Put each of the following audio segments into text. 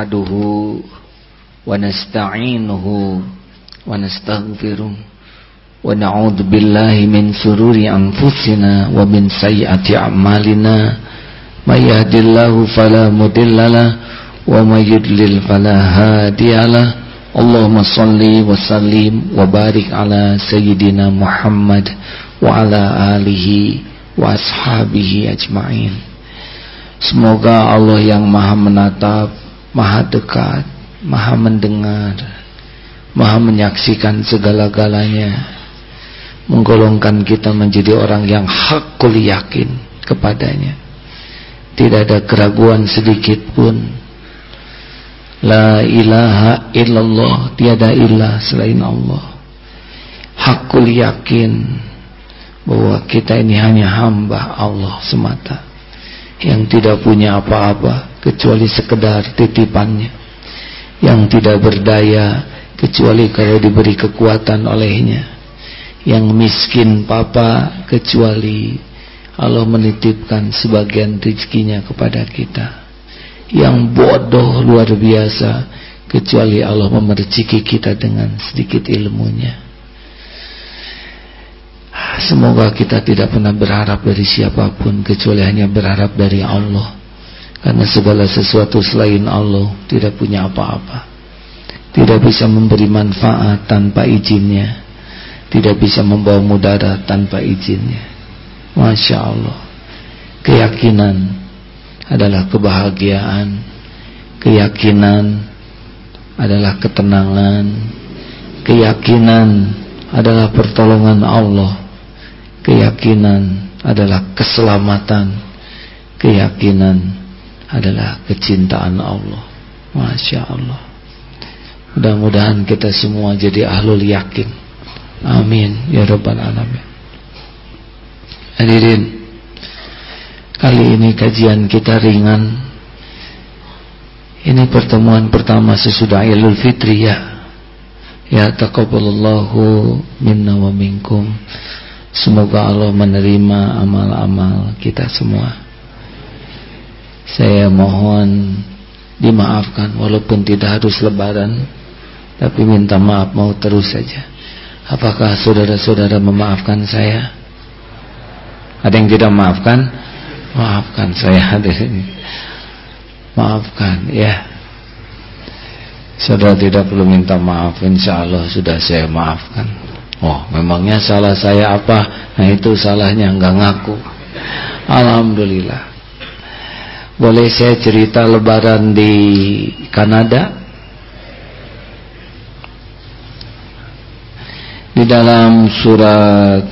نحمده ونستعينه ونستغفره ونعوذ بالله من سرور أنفسنا ومن سيئة أعمالنا من يهد الله فلا مضل له ومن يضلل فلا هادي له اللهم صل وسلم وبارك على سيدنا محمد وعلى آله وأصحابه أجمعين Semoga Allah yang maha menatap, maha dekat, maha mendengar, maha menyaksikan segala-galanya, menggolongkan kita menjadi orang yang hakul yakin kepadanya. Tidak ada keraguan sedikit pun. La ilaha illallah, tiada ilah selain Allah. Hakul yakin bahwa kita ini hanya hamba Allah semata yang tidak punya apa-apa kecuali sekedar titipannya yang tidak berdaya kecuali kalau diberi kekuatan olehnya yang miskin papa kecuali Allah menitipkan sebagian rezekinya kepada kita yang bodoh luar biasa kecuali Allah memerciki kita dengan sedikit ilmunya Semoga kita tidak pernah berharap dari siapa pun kecuali hanya berharap dari Allah. Karena segala sesuatu selain Allah tidak punya apa-apa. Tidak bisa memberi manfaat tanpa izinnya. Tidak bisa membawa mudarat tanpa izinnya. Masya Allah. Keyakinan adalah kebahagiaan. Keyakinan adalah ketenangan. Keyakinan adalah pertolongan Allah Keyakinan adalah keselamatan. Keyakinan adalah kecintaan Allah. Masya Allah. Mudah-mudahan kita semua jadi ahlul yakin. Amin. Ya Rabbal Alamin. Hadirin. Kali ini kajian kita ringan. Ini pertemuan pertama sesudah Idul Fitri ya. Ya taqabbalallahu minna wa minkum. Semoga Allah menerima amal-amal kita semua. Saya mohon dimaafkan walaupun tidak harus lebaran tapi minta maaf mau terus saja. Apakah saudara-saudara memaafkan saya? Ada yang tidak maafkan? Maafkan saya hadirin. Maafkan ya. Saudara tidak perlu minta maaf, insya Allah sudah saya maafkan. Oh memangnya salah saya apa Nah itu salahnya nggak ngaku Alhamdulillah Boleh saya cerita lebaran di Kanada? Di dalam surat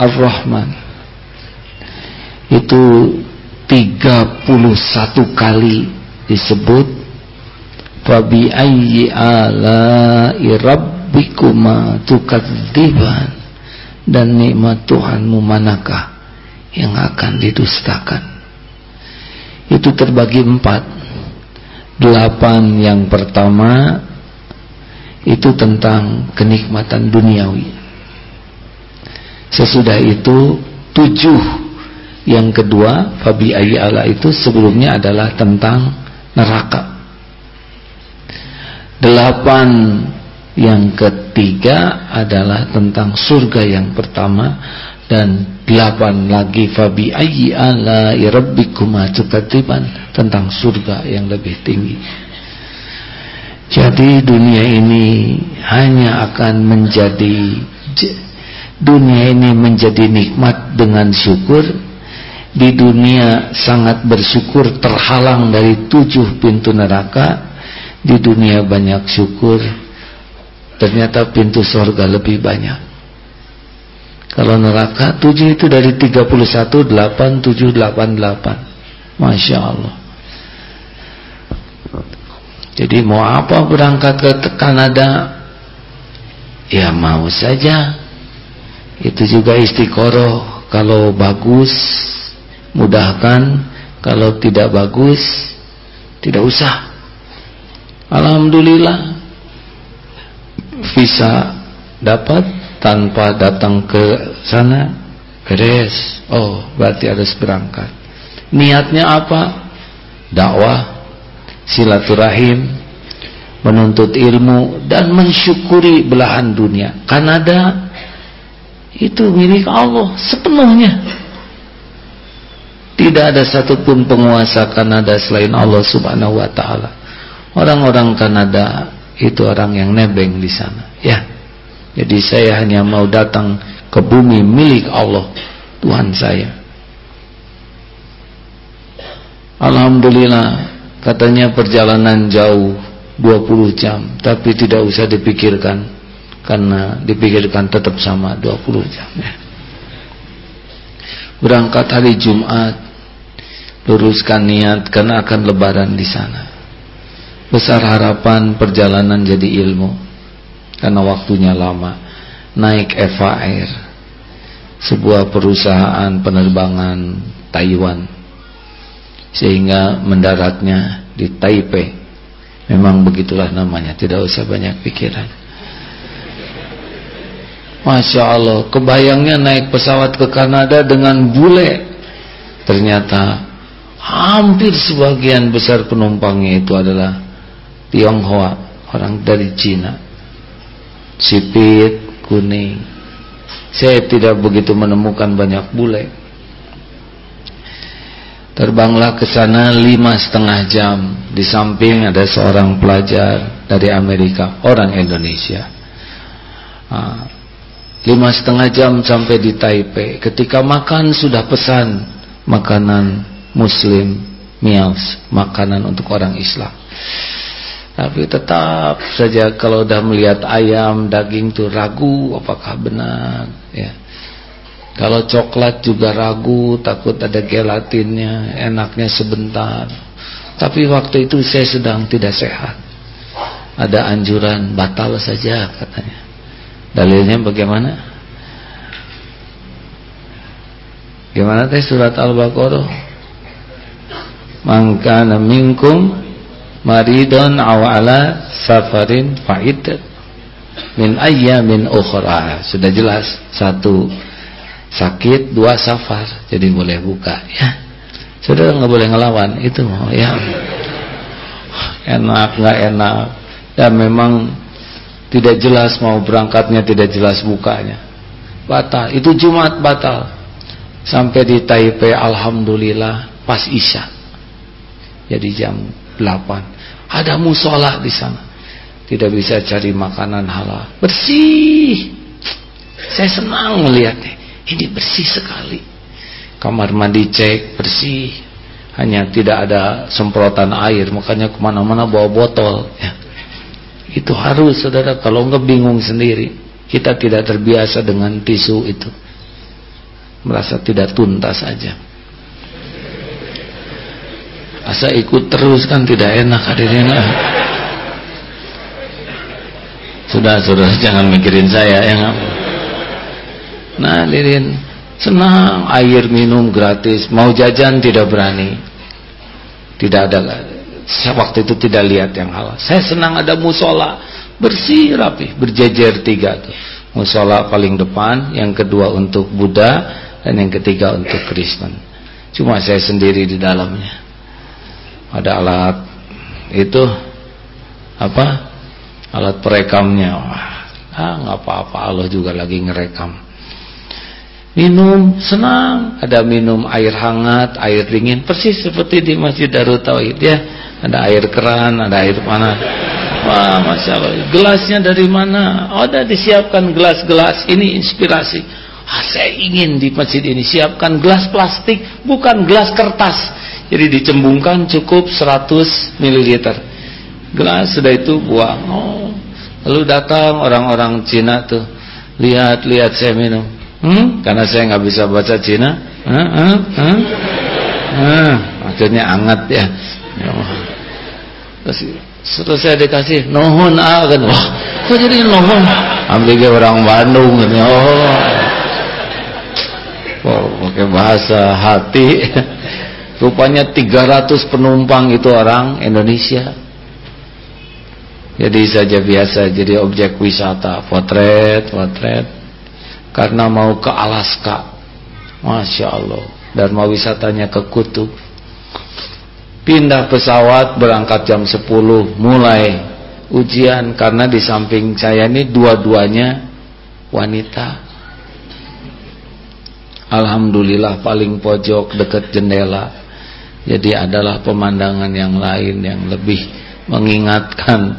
Ar-Rahman. Itu 31 kali disebut Fabi ayyi ala'i rabb rabbikuma tukadziban dan nikmat Tuhanmu manakah yang akan didustakan itu terbagi empat. Delapan yang pertama itu tentang kenikmatan duniawi. Sesudah itu tujuh. Yang kedua Fabi Ayi Allah itu sebelumnya adalah tentang neraka. Delapan yang ketiga adalah tentang surga yang pertama dan delapan lagi fabi ayyi ala rabbikuma tukatiban tentang surga yang lebih tinggi. Jadi dunia ini hanya akan menjadi dunia ini menjadi nikmat dengan syukur. Di dunia sangat bersyukur terhalang dari tujuh pintu neraka. Di dunia banyak syukur. Ternyata pintu surga lebih banyak kalau neraka 7 itu dari 31 8 7 8 8 Masya Allah. Jadi mau apa berangkat ke Kanada? Ya mau saja. Itu juga istiqoroh. Kalau bagus mudahkan. Kalau tidak bagus tidak usah. Alhamdulillah visa dapat tanpa datang ke sana beres oh berarti harus berangkat niatnya apa dakwah silaturahim, menuntut ilmu dan mensyukuri belahan dunia. Kanada itu milik Allah sepenuhnya. Tidak ada satupun penguasa Kanada selain Allah Subhanahu wa taala. Orang-orang Kanada itu orang yang nebeng di sana, ya. Jadi saya hanya mau datang ke bumi milik Allah, Tuhan saya. Alhamdulillah katanya perjalanan jauh 20 jam tapi tidak usah dipikirkan karena dipikirkan tetap sama 20 jam. Berangkat hari Jumat luruskan niat karena akan lebaran di sana. Besar harapan perjalanan jadi ilmu karena waktunya lama. Naik Eva Air sebuah perusahaan penerbangan Taiwan. Sehingga mendaratnya di Taipei. Memang begitulah namanya, tidak usah banyak pikiran. Masya Allah, kebayangnya naik pesawat ke Kanada dengan bule. Ternyata hampir sebagian besar penumpangnya itu adalah Tionghoa, orang dari Cina. Sipit, kuning. Saya tidak begitu menemukan banyak bule. Terbanglah ke sana lima setengah jam. Di samping ada seorang pelajar dari Amerika, orang Indonesia. Ah, lima setengah jam sampai di Taipei. Ketika makan sudah pesan makanan Muslim meals, makanan untuk orang Islam. Tapi tetap saja kalau udah melihat ayam, daging tuh ragu apakah benar, ya kalau coklat juga ragu, takut ada gelatinnya, enaknya sebentar. Tapi waktu itu saya sedang tidak sehat. Ada anjuran batal saja katanya. Dalilnya bagaimana? Gimana teh surat Al-Baqarah? Mangkana minkum maridon awala safarin fa'id min ayyamin ukhra. Sudah jelas satu sakit dua safar jadi boleh buka ya. Sudah nggak boleh ngelawan itu ya. Enak nggak enak. Dan memang tidak jelas mau berangkatnya tidak jelas bukanya. Batal itu Jumat batal. Sampai di Taipei Alhamdulillah pas Isya. Jadi jam 8 ada musola di sana tidak bisa cari makanan halal bersih saya senang melihatnya ini bersih sekali. Kamar mandi cek bersih. Hanya tidak ada semprotan air. Makanya ke mana-mana bawa botol. Ya. Itu harus saudara. Kalau enggak bingung sendiri. Kita tidak terbiasa dengan tisu itu. Merasa tidak tuntas saja. Asa ikut terus kan tidak enak hadirin. Sudah, sudah jangan mikirin saya ya. Nah, lirin senang air minum gratis, mau jajan tidak berani. Tidak ada waktu itu tidak lihat yang halal. Saya senang ada musola bersih rapi, berjejer tiga tuh. Musola paling depan, yang kedua untuk Buddha dan yang ketiga untuk Kristen. Cuma saya sendiri di dalamnya. Ada alat itu apa? Alat perekamnya. Wah, ah nggak apa-apa Allah juga lagi ngerekam. Minum senang. Ada minum air hangat air dingin persis seperti di Masjid Darut Tauhid ya. Ada air keran ada air panas wah masya Allah. Gelasnya dari mana? Oh, ada disiapkan gelas-gelas ini inspirasi. Ah, saya ingin di masjid ini siapkan gelas plastik bukan gelas kertas jadi dicembungkan cukup 100 ml gelas sudah itu buang oh lalu datang orang-orang Cina tuh lihat-lihat saya minum Hmm? Karena saya nggak bisa baca Cina. Hmm? Hmm? Hmm? Hmm. Akhirnya anget ya. ya Terus saya dikasih nohon ah kan. Wah, kok jadi nohon? Ambil orang Bandung kan. Oh. Oh, pakai bahasa hati. Rupanya 300 penumpang itu orang Indonesia. Jadi saja biasa jadi objek wisata, potret, potret. Karena mau ke Alaska. Masya Allah. Dharma wisatanya ke kutub. Pindah pesawat berangkat jam 10 mulai ujian. Karena di samping saya ini dua-duanya wanita. Alhamdulillah paling pojok dekat jendela jadi adalah pemandangan yang lain yang lebih mengingatkan.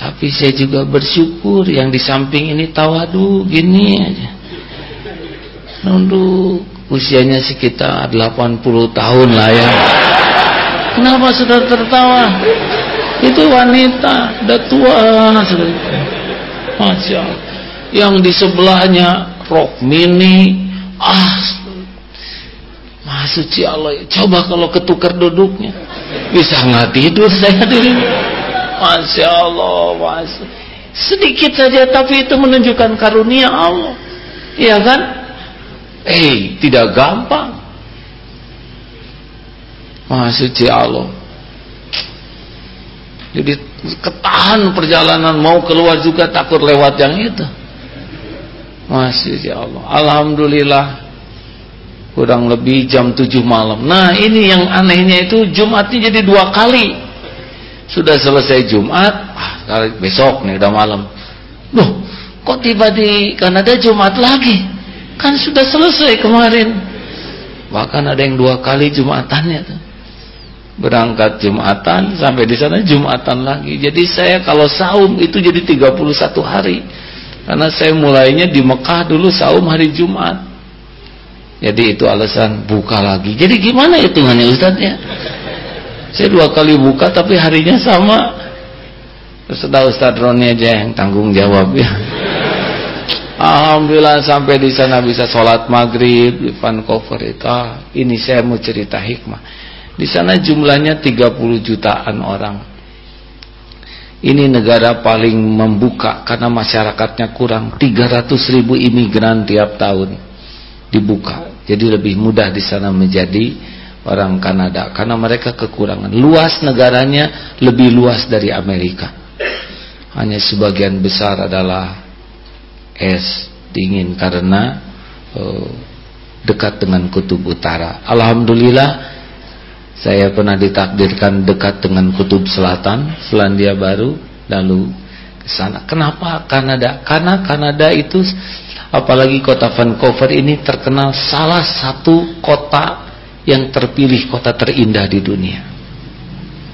Tapi saya juga bersyukur yang di samping ini tawadu gini aja. Nunduk. Usianya sekitar 80 tahun lah ya. Kenapa sudah tertawa? Itu wanita udah tua Masya Allah. Yang di sebelahnya rok mini ah si Allah. Coba kalau ketukar duduknya. Bisa nggak tidur saya dulu? Masya Allah Masya. sedikit saja tapi itu menunjukkan karunia Allah. Iya kan? Eh tidak gampang. Masya Allah. Jadi ketahan perjalanan. Mau keluar juga takut lewat yang itu. Masih ya Allah. Alhamdulillah kurang lebih jam 7 malam. Nah, ini yang anehnya itu Jumatnya jadi dua kali. Sudah selesai Jumat, ah, besok nih udah malam. Loh, kok tiba di Kanada Jumat lagi? Kan sudah selesai kemarin. Bahkan ada yang dua kali Jumatannya tuh berangkat Jumatan sampai di sana Jumatan lagi. Jadi saya kalau saum itu jadi 31 hari. Karena saya mulainya di Mekah dulu saum hari Jumat. Jadi itu alasan buka lagi. Jadi gimana hitungannya Ustaz ya? Saya dua kali buka tapi harinya sama. Ada Ustaz Roni aja yang tanggung jawab ya. Alhamdulillah sampai di sana bisa sholat maghrib di Vancouver itu. Ah, ini saya mau cerita hikmah. Di sana jumlahnya 30 jutaan orang. Ini negara paling membuka karena masyarakatnya kurang. 300 ribu imigran tiap tahun dibuka. Jadi lebih mudah di sana menjadi orang Kanada karena mereka kekurangan. Luas negaranya lebih luas dari Amerika. Hanya sebagian besar adalah es dingin karena uh, dekat dengan kutub utara. Alhamdulillah saya pernah ditakdirkan dekat dengan kutub selatan, Selandia Baru, lalu ke sana. Kenapa Kanada? Karena Kanada itu apalagi kota Vancouver ini terkenal salah satu kota yang terpilih kota terindah di dunia.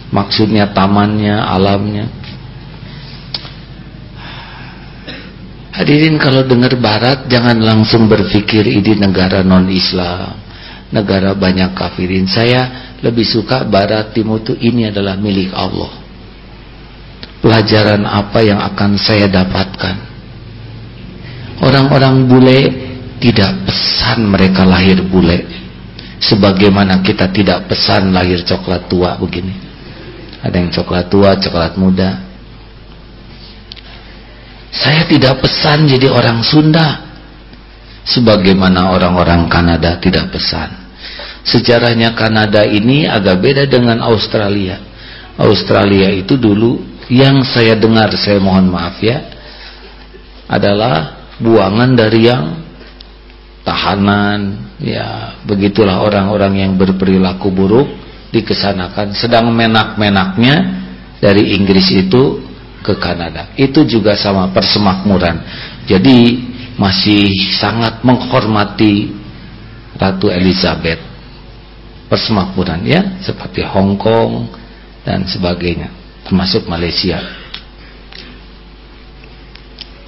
Maksudnya tamannya, alamnya. Hadirin kalau dengar barat jangan langsung berpikir ini negara non-Islam, negara banyak kafirin. Saya lebih suka barat timur itu ini adalah milik Allah pelajaran apa yang akan saya dapatkan. Orang-orang bule tidak pesan mereka lahir bule sebagaimana kita tidak pesan lahir coklat tua begini. Ada yang coklat tua, coklat muda. Saya tidak pesan jadi orang Sunda sebagaimana orang-orang Kanada tidak pesan. Sejarahnya Kanada ini agak beda dengan Australia. Australia itu dulu yang saya dengar, saya mohon maaf ya, adalah buangan dari yang tahanan, ya begitulah orang-orang yang berperilaku buruk dikesanakan. Sedang menak-menaknya dari Inggris itu ke Kanada. Itu juga sama persemakmuran. Jadi masih sangat menghormati Ratu Elizabeth persemakmuran ya seperti Hong Kong dan sebagainya termasuk Malaysia.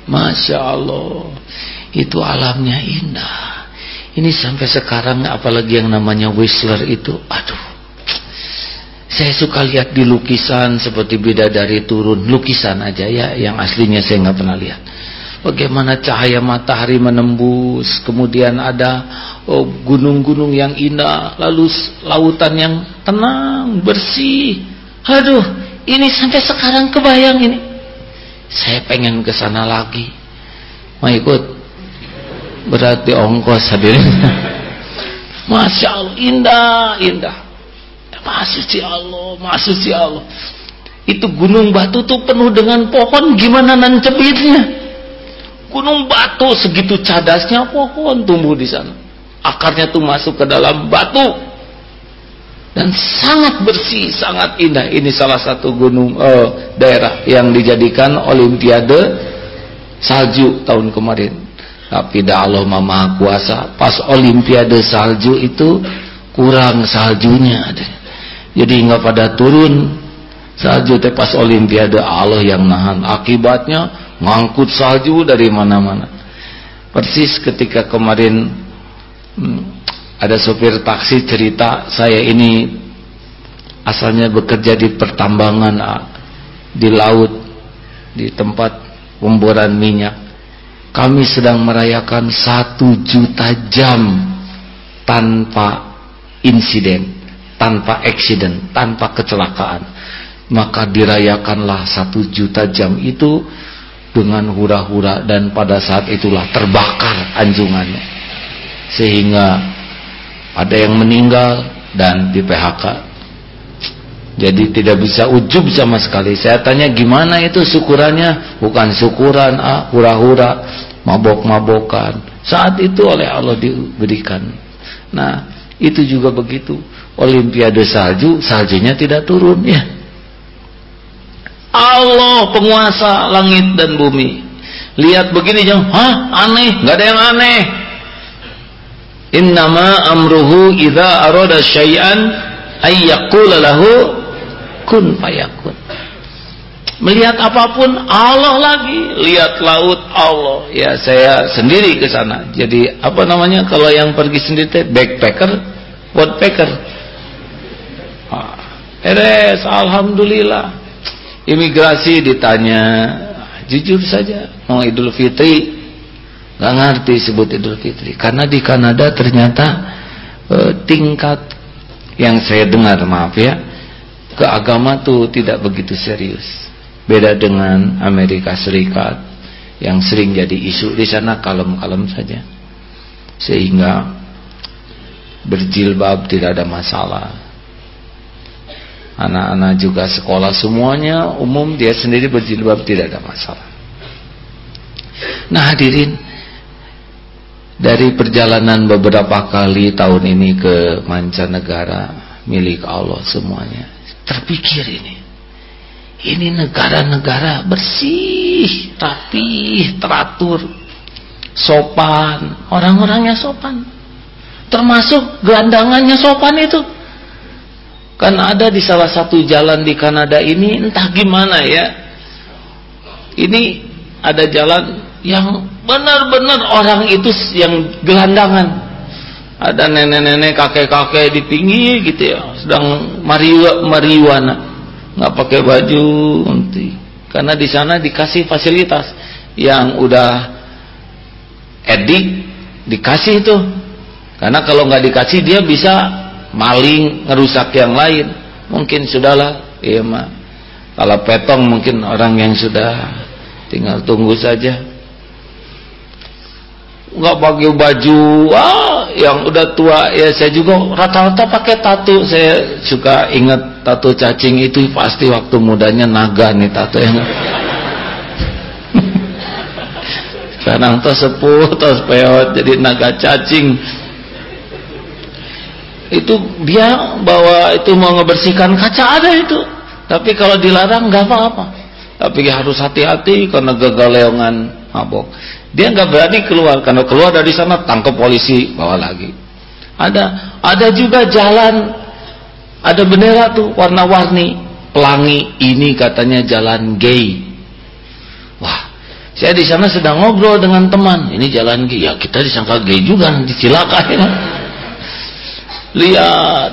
Masya Allah itu alamnya indah. Ini sampai sekarang apalagi yang namanya Whistler itu aduh. Saya suka lihat di lukisan seperti bidadari turun lukisan aja ya yang aslinya saya nggak pernah lihat. Bagaimana cahaya matahari menembus kemudian ada oh, gunung-gunung oh, yang indah lalu lautan yang tenang bersih. Aduh ini sampai sekarang kebayang ini. Saya pengen ke sana lagi. Mau ikut? Berarti ongkos hadirin. Masya Allah indah indah. Masya Allah Masya Allah. Itu gunung batu tuh penuh dengan pohon gimana nancebitnya Gunung batu segitu cadasnya pohon tumbuh di sana. Akarnya tuh masuk ke dalam batu. Dan sangat bersih, sangat indah. Ini salah satu gunung uh, daerah yang dijadikan olimpiade salju tahun kemarin. Tapi dah Allah Maha Kuasa, pas olimpiade salju itu kurang saljunya. Jadi nggak pada turun salju teh pas olimpiade Allah yang nahan. Akibatnya ngangkut salju dari mana-mana. Persis ketika kemarin hmm, ada sopir taksi cerita saya ini asalnya bekerja di pertambangan di laut di tempat pemboran minyak. Kami sedang merayakan satu juta jam tanpa insiden tanpa accident tanpa kecelakaan. Maka dirayakanlah satu juta jam itu dengan hura-hura dan pada saat itulah terbakar anjungannya. Sehingga ada yang meninggal dan di PHK jadi tidak bisa ujub sama sekali. Saya tanya gimana itu syukurannya? Bukan syukuran ah hura-hura mabok-mabokan. Saat itu oleh Allah diberikan. Nah itu juga begitu. Olimpiade salju saljunya tidak turun ya. Allah penguasa langit dan bumi. Lihat begini jangan hah aneh nggak ada yang aneh Innama amruhu idza arada syai'an ay yaqula lahu kun fayakun. Melihat apa pun Allah lagi, lihat laut Allah. Ya saya sendiri ke sana. Jadi apa namanya kalau yang pergi sendiri teh backpacker, woodpecker. Ah, eres alhamdulillah. Imigrasi ditanya, jujur saja mau Idul Fitri nggak ngerti sebut Idul Fitri. Karena di Kanada ternyata e, tingkat yang saya dengar maaf ya keagama tuh tidak begitu serius. Beda dengan Amerika Serikat yang sering jadi isu di sana kalem-kalem saja. Sehingga berjilbab tidak ada masalah. Anak-anak juga sekolah semuanya umum dia sendiri berjilbab tidak ada masalah. Nah hadirin dari perjalanan beberapa kali tahun ini ke mancanegara milik Allah semuanya. Terpikir ini. Ini negara-negara bersih rapih teratur sopan. Orang-orangnya sopan. Termasuk gelandangannya sopan itu. Kan ada di salah satu jalan di Kanada ini entah gimana ya. Ini ada jalan yang benar-benar orang itu yang gelandangan. Ada nenek-nenek kakek-kakek di pinggir gitu ya. Sedang mariwa mariwana. Nggak pakai baju nanti. Karena di sana dikasih fasilitas. Yang udah edik dikasih itu karena kalau nggak dikasih dia bisa maling ngerusak yang lain. Mungkin sudahlah iya mah. Kalau petong mungkin orang yang sudah tinggal tunggu saja nggak pakai baju. Ah yang udah tua ya saya juga rata-rata pakai tato saya suka ingat tato cacing itu pasti waktu mudanya naga nih tato yang sekarang tuh sepuh tuh peot jadi naga cacing. Itu dia bawa itu mau ngebersihkan kaca ada itu. Tapi kalau dilarang nggak apa-apa. Tapi harus hati-hati karena gagal leongan mabok dia nggak berani keluar karena keluar dari sana tangkap polisi bawa lagi. Ada ada juga jalan ada bendera tuh warna-warni pelangi ini katanya jalan gay. Wah, saya di sana sedang ngobrol dengan teman. Ini jalan gay. Ya kita disangka gay juga dicilakain. Lihat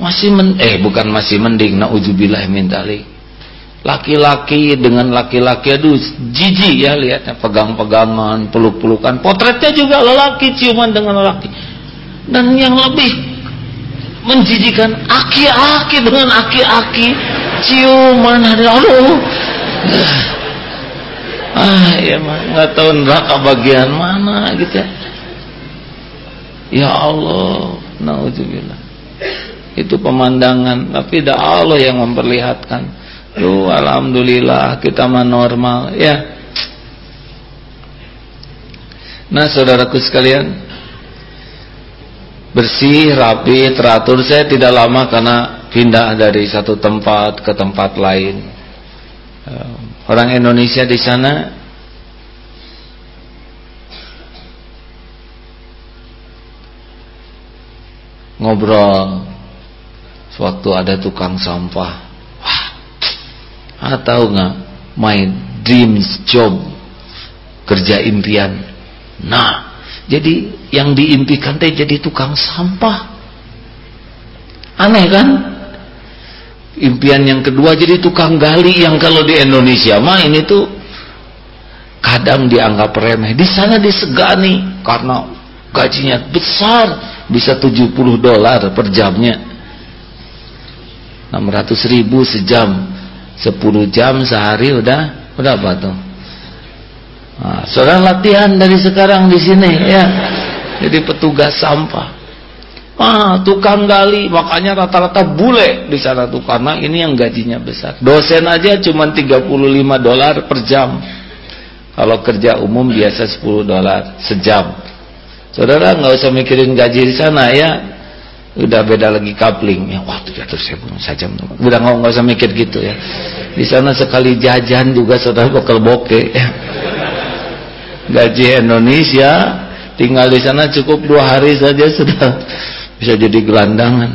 masih men eh bukan masih mending nauzubillah min dzalik laki-laki dengan laki-laki aduh jijik ya lihatnya pegang-pegangan peluk-pelukan. Potretnya juga lelaki ciuman dengan lelaki. Dan yang lebih menjijikan aki-aki dengan aki-aki ciuman aduh ah ya mah nggak tahu neraka bagian mana gitu ya. Ya Allah naudzubillah. Itu pemandangan tapi tidak Allah yang memperlihatkan Duh, alhamdulillah kita mah normal ya. Nah, saudaraku sekalian, bersih, rapi, teratur. Saya tidak lama karena pindah dari satu tempat ke tempat lain. Eh, orang Indonesia di sana ngobrol sewaktu ada tukang sampah. Tahu nggak? My dreams job kerja impian. Nah, jadi yang diimpikan teh jadi tukang sampah. Aneh kan? Impian yang kedua jadi tukang gali yang kalau di Indonesia mah ini tuh kadang dianggap remeh. Di sana disegani karena gajinya besar, bisa 70 dolar per jamnya. 600 ribu sejam 10 jam sehari udah udah apa tuh? Nah, seorang latihan dari sekarang di sini ya. Jadi petugas sampah. Ah tukang gali makanya rata-rata bule di sana tuh karena ini yang gajinya besar. Dosen aja cuma 35 dolar per jam. Kalau kerja umum biasa 10 dolar sejam. Saudara nggak usah mikirin gaji di sana ya udah beda lagi coupling. Ya waktu jatuh saya bunuh saja udah nggak nggak usah mikir gitu ya. Di sana sekali jajan juga saudara bakal bokeh. Ya. gaji Indonesia tinggal di sana cukup dua hari saja sudah bisa jadi gelandangan.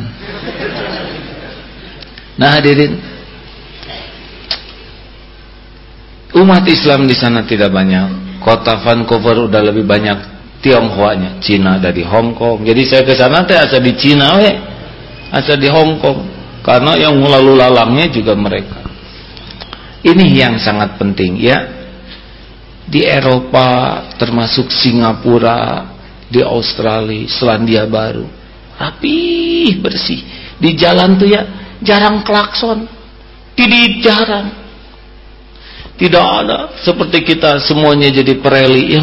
Nah hadirin. Umat Islam di sana tidak banyak. Kota Vancouver udah lebih banyak Tionghoanya Cina dari Hong Kong. Jadi saya ke sana teh asal di Cina we asal di Hong Kong. Karena yang lalu lalangnya juga mereka. Ini yang sangat penting ya. Di Eropa termasuk Singapura di Australia Selandia Baru rapi bersih. Di jalan tuh ya jarang klakson. Tidak jarang. Tidak ada. Seperti kita semuanya jadi pereli ya?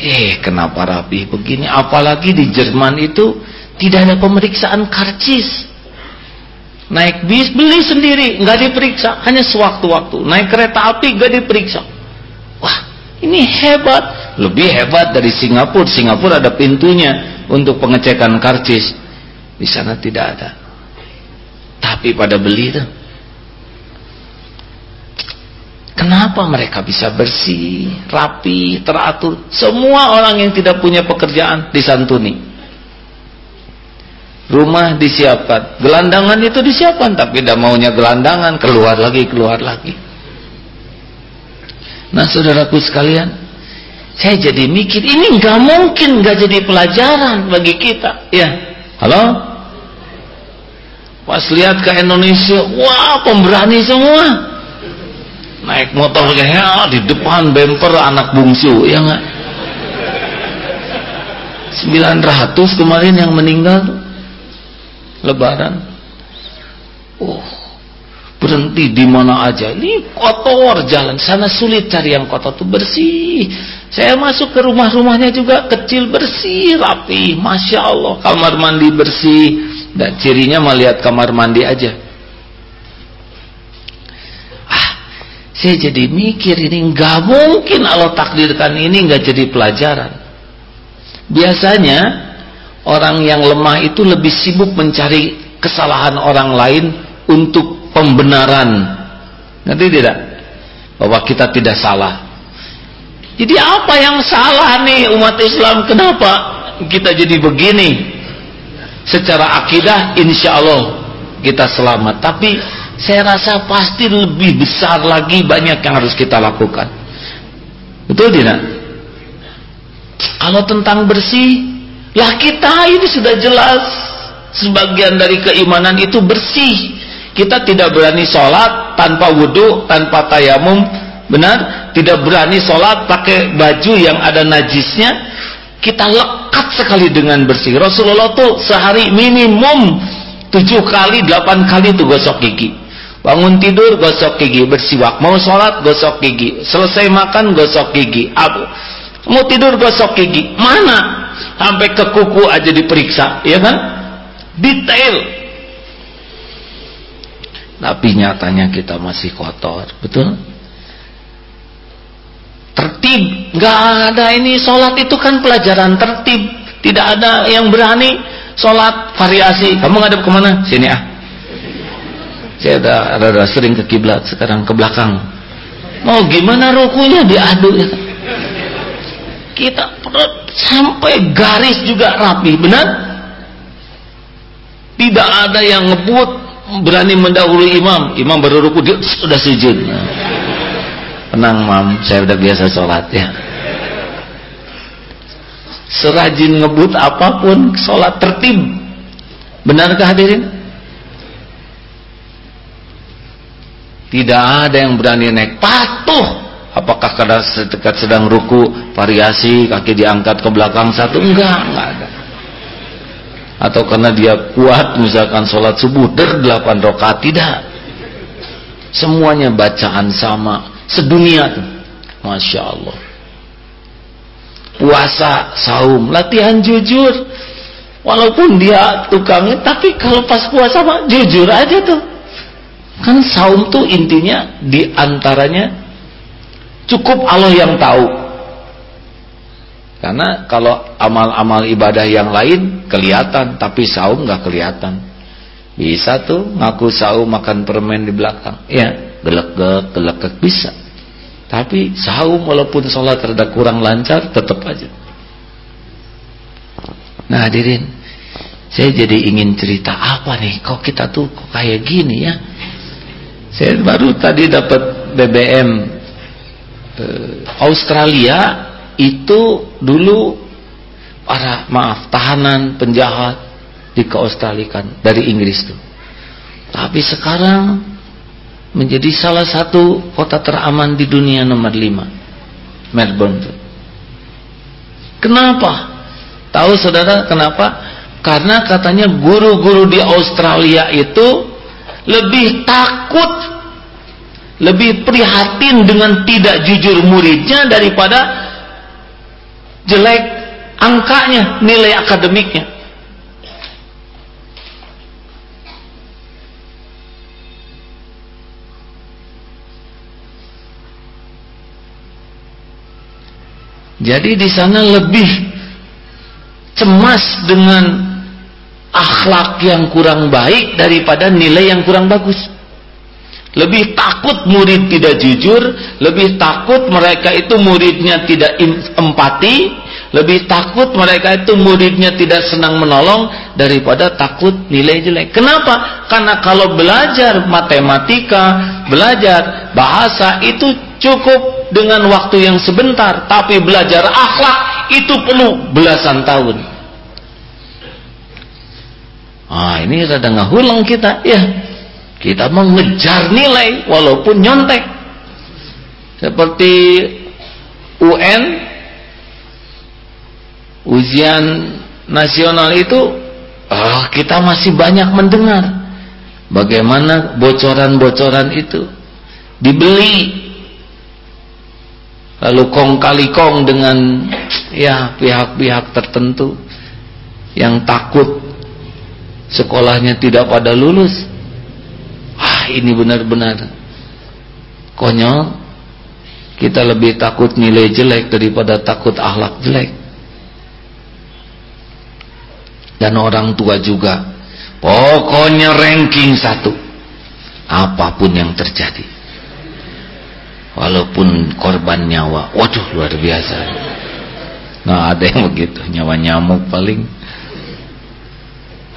Eh kenapa rapi begini? Apalagi di Jerman itu tidak ada pemeriksaan karcis. Naik bis beli sendiri nggak diperiksa hanya sewaktu-waktu. Naik kereta api nggak diperiksa. Wah ini hebat. Lebih hebat dari Singapura. Singapura ada pintunya untuk pengecekan karcis. Di sana tidak ada. Tapi pada beli itu kenapa mereka bisa bersih rapi teratur? Semua orang yang tidak punya pekerjaan disantuni. Rumah disiapkan. Gelandangan itu disiapkan tapi tidak maunya gelandangan. Keluar lagi keluar lagi. Nah saudaraku sekalian saya jadi mikir ini nggak mungkin nggak jadi pelajaran bagi kita. Ya. Halo? Pas lihat ke Indonesia wah pemberani semua naik motor kayak di depan bumper anak bungsu ya nggak? 900 kemarin yang meninggal lebaran. Oh berhenti di mana aja. Ini kotor jalan sana sulit cari yang kotor tuh bersih. Saya masuk ke rumah-rumahnya juga kecil bersih, rapi, masya Allah. Kamar mandi bersih, dan cirinya melihat kamar mandi aja. Ah, saya jadi mikir ini nggak mungkin Allah takdirkan ini nggak jadi pelajaran. Biasanya orang yang lemah itu lebih sibuk mencari kesalahan orang lain untuk pembenaran. Nanti tidak bahwa kita tidak salah jadi apa yang salah nih umat Islam? Kenapa kita jadi begini? Secara akidah insya Allah kita selamat. Tapi saya rasa pasti lebih besar lagi banyak yang harus kita lakukan. Betul tidak? Kalau tentang bersih, lah kita ini sudah jelas sebagian dari keimanan itu bersih. Kita tidak berani sholat tanpa wudhu, tanpa tayamum, benar? tidak berani sholat pakai baju yang ada najisnya kita lekat sekali dengan bersih Rasulullah tuh sehari minimum tujuh kali, delapan kali tuh gosok gigi bangun tidur gosok gigi. Bersiwak. Mau sholat gosok gigi. Selesai makan gosok gigi. Abu, mau tidur gosok gigi. Mana? Sampai ke kuku aja diperiksa ya kan? Detail. Tapi nyatanya kita masih kotor betul? Tertib. Nggak ada ini sholat itu kan pelajaran tertib. Tidak ada yang berani sholat variasi. Kamu ngadep ke mana? Sini ah. Saya udah rada sering ke kiblat, sekarang ke belakang. Mau gimana rukunya diadu ya. Kita sampai garis juga rapi, benar? Tidak ada yang ngebut berani mendahului imam. Imam baru ruku dia sudah sujud. Tenang mam, saya udah biasa sholat ya serajin ngebut apa pun sholat tertib benarkah hadirin tidak ada yang berani naik patuh. Apakah karena sedekat sedang ruku variasi kaki diangkat ke belakang satu? Enggak enggak ada. Atau karena dia kuat misalkan sholat subuh der delapan rakaat tidak. Semuanya bacaan sama sedunia tuh. Masya Allah. Puasa, saum, latihan jujur. Walaupun dia tukangnya, tapi kalau pas puasa mah jujur aja tuh. Kan saum tuh intinya di antaranya cukup Allah yang tahu. Karena kalau amal-amal ibadah yang lain kelihatan, tapi saum nggak kelihatan. Bisa tuh ngaku saum makan permen di belakang. Ya, gelek-gelek, gelek bisa. Tapi saum walaupun sholat rada kurang lancar tetap aja. Nah hadirin, saya jadi ingin cerita apa nih? Kok kita tuh kok kayak gini ya? Saya baru tadi dapat BBM eh, Australia itu dulu para maaf tahanan penjahat dikeaustralikan dari Inggris tuh. Tapi sekarang menjadi salah satu kota teraman di dunia nomor 5 Melbourne kenapa? tahu saudara kenapa? karena katanya guru-guru di Australia itu lebih takut lebih prihatin dengan tidak jujur muridnya daripada jelek angkanya nilai akademiknya. Jadi di sana lebih cemas dengan akhlak yang kurang baik daripada nilai yang kurang bagus. Lebih takut murid tidak jujur, lebih takut mereka itu muridnya tidak empati, lebih takut mereka itu muridnya tidak senang menolong daripada takut nilai jelek. Kenapa? Karena kalau belajar matematika, belajar bahasa itu cukup dengan waktu yang sebentar, tapi belajar akhlak itu perlu belasan tahun. Ah, ini rada ngahulang kita, ya. Kita mengejar nilai walaupun nyontek. Seperti UN ujian nasional itu oh, kita masih banyak mendengar bagaimana bocoran-bocoran itu dibeli lalu kong kali kong dengan ya pihak-pihak tertentu yang takut sekolahnya tidak pada lulus. Ah ini benar-benar konyol. Kita lebih takut nilai jelek daripada takut akhlak jelek. Dan orang tua juga pokoknya ranking satu. Apa pun yang terjadi walaupun korban nyawa waduh luar biasa. Nah ada yang begitu nyawa nyamuk paling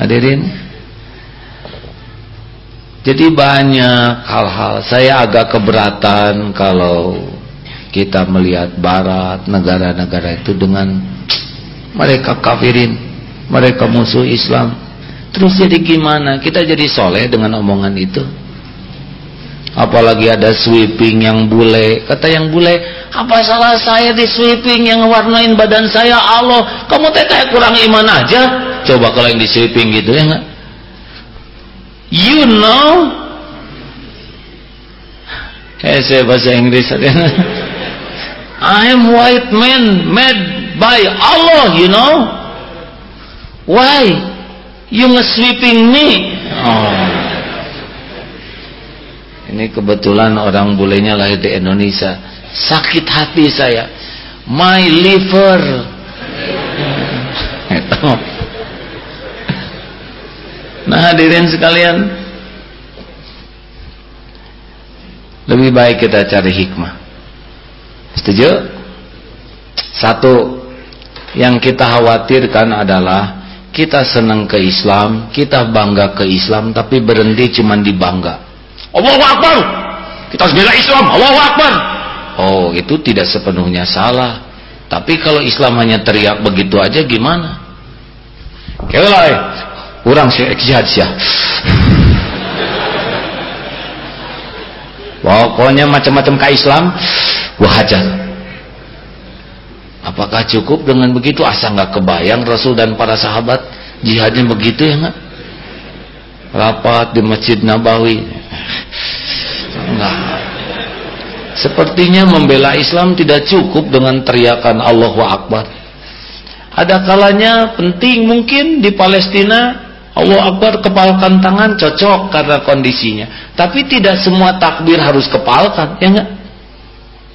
hadirin. Jadi banyak hal-hal. Saya agak keberatan kalau kita melihat barat negara-negara itu dengan mereka kafirin mereka musuh Islam. Terus jadi gimana? Kita jadi soleh dengan omongan itu apalagi ada sweeping yang bule. Kata yang bule apa salah saya di sweeping yang warnain badan saya? Allah kamu teh kayak kurang iman aja. Coba kalau yang di sweeping gitu ya enggak you know? Eh saya bahasa Inggris I am white man made by Allah you know? Why? You nge-sweeping me. Oh ini kebetulan orang bulenya lahir di Indonesia. Sakit hati saya. My liver. Nah hadirin sekalian Lebih baik kita cari hikmah Setuju? Satu Yang kita khawatirkan adalah Kita senang ke Islam Kita bangga ke Islam Tapi berhenti cuma di bangga Allahu Akbar Kita harus bela Islam Allahu Akbar Oh itu tidak sepenuhnya salah Tapi kalau Islam hanya teriak begitu aja gimana? Kelai Orang sih ijtihad sih. Pokoknya macam-macam ke Islam wahajar. Apakah cukup dengan begitu? Asa nggak kebayang Rasul dan para sahabat jihadnya begitu ya nggak? Rapat di Masjid Nabawi. Enggak. Sepertinya membela Islam tidak cukup dengan teriakan Allahu Akbar. Ada kalanya penting mungkin di Palestina Allah Akbar kepalkan tangan cocok karena kondisinya. Tapi tidak semua takbir harus kepalkan, ya enggak?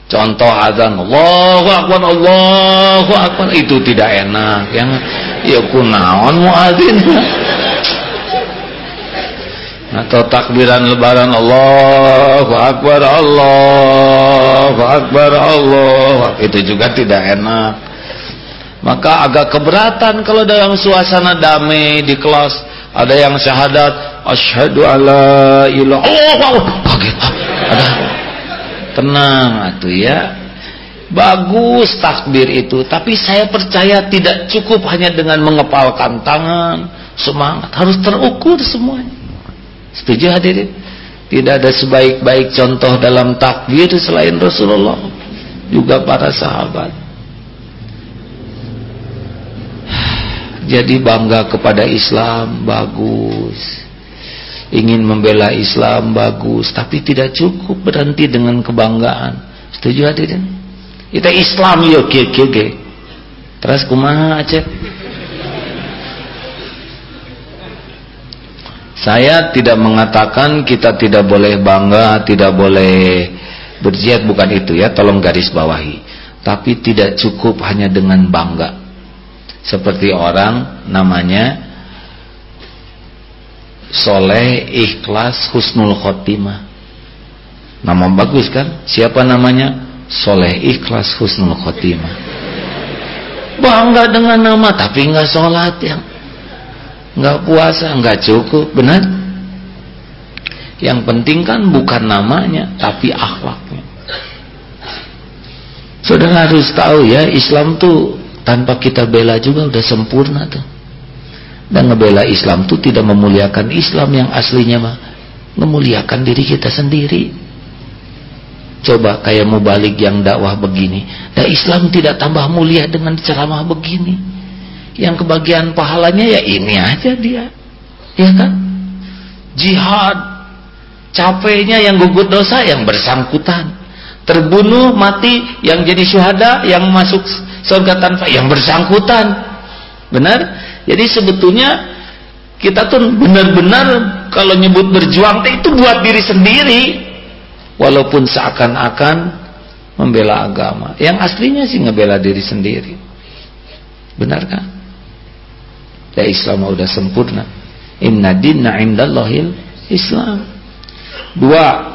Contoh azan Allahu Akbar Allahu Akbar itu tidak enak, ya enggak? Ya kunaon muadzin. Atau takbiran lebaran Allahu Akbar Allahu Akbar Allah itu juga tidak enak. Maka agak keberatan kalau dalam suasana damai di kelas ada yang syahadat asyhadu alla ilaha oh, kaget. Ada. Tenang atuh ya. Bagus takbir itu tapi saya percaya tidak cukup hanya dengan mengepalkan tangan. Semangat. Harus terukur semuanya setuju hadirin? Tidak ada sebaik-baik contoh dalam takbir selain Rasulullah. Juga para sahabat. Jadi bangga kepada Islam bagus. Ingin membela Islam bagus. Tapi tidak cukup berhenti dengan kebanggaan. Setuju hadirin? Kita Islam yo keke terus kumaha aceh saya tidak mengatakan kita tidak boleh bangga tidak boleh berjihad bukan itu ya tolong garis bawahi. Tapi tidak cukup hanya dengan bangga. Seperti orang namanya soleh ikhlas husnul khotimah. Nama bagus kan? Siapa namanya? Soleh ikhlas husnul khotimah. Bangga dengan nama tapi nggak sholat yang nggak puasa nggak cukup benar? Yang penting kan bukan namanya tapi akhlaknya. Saudara harus tahu ya Islam tuh tanpa kita bela juga udah sempurna tuh. Dan ngebela Islam tuh tidak memuliakan Islam yang aslinya mah memuliakan diri kita sendiri. Coba kayak mau balik yang dakwah begini dan Islam tidak tambah mulia dengan ceramah begini yang kebagian pahalanya ya ini aja dia. Ya kan? Jihad. Capeknya yang gugut dosa yang bersangkutan. Terbunuh mati yang jadi syuhada yang masuk surga tanpa yang bersangkutan. Benar? Jadi sebetulnya kita tuh benar-benar kalau nyebut berjuang itu buat diri sendiri. Walaupun seakan-akan membela agama. Yang aslinya sih ngebela diri sendiri. Benar kan ya Islam udah sempurna inna dinna indallahil Islam dua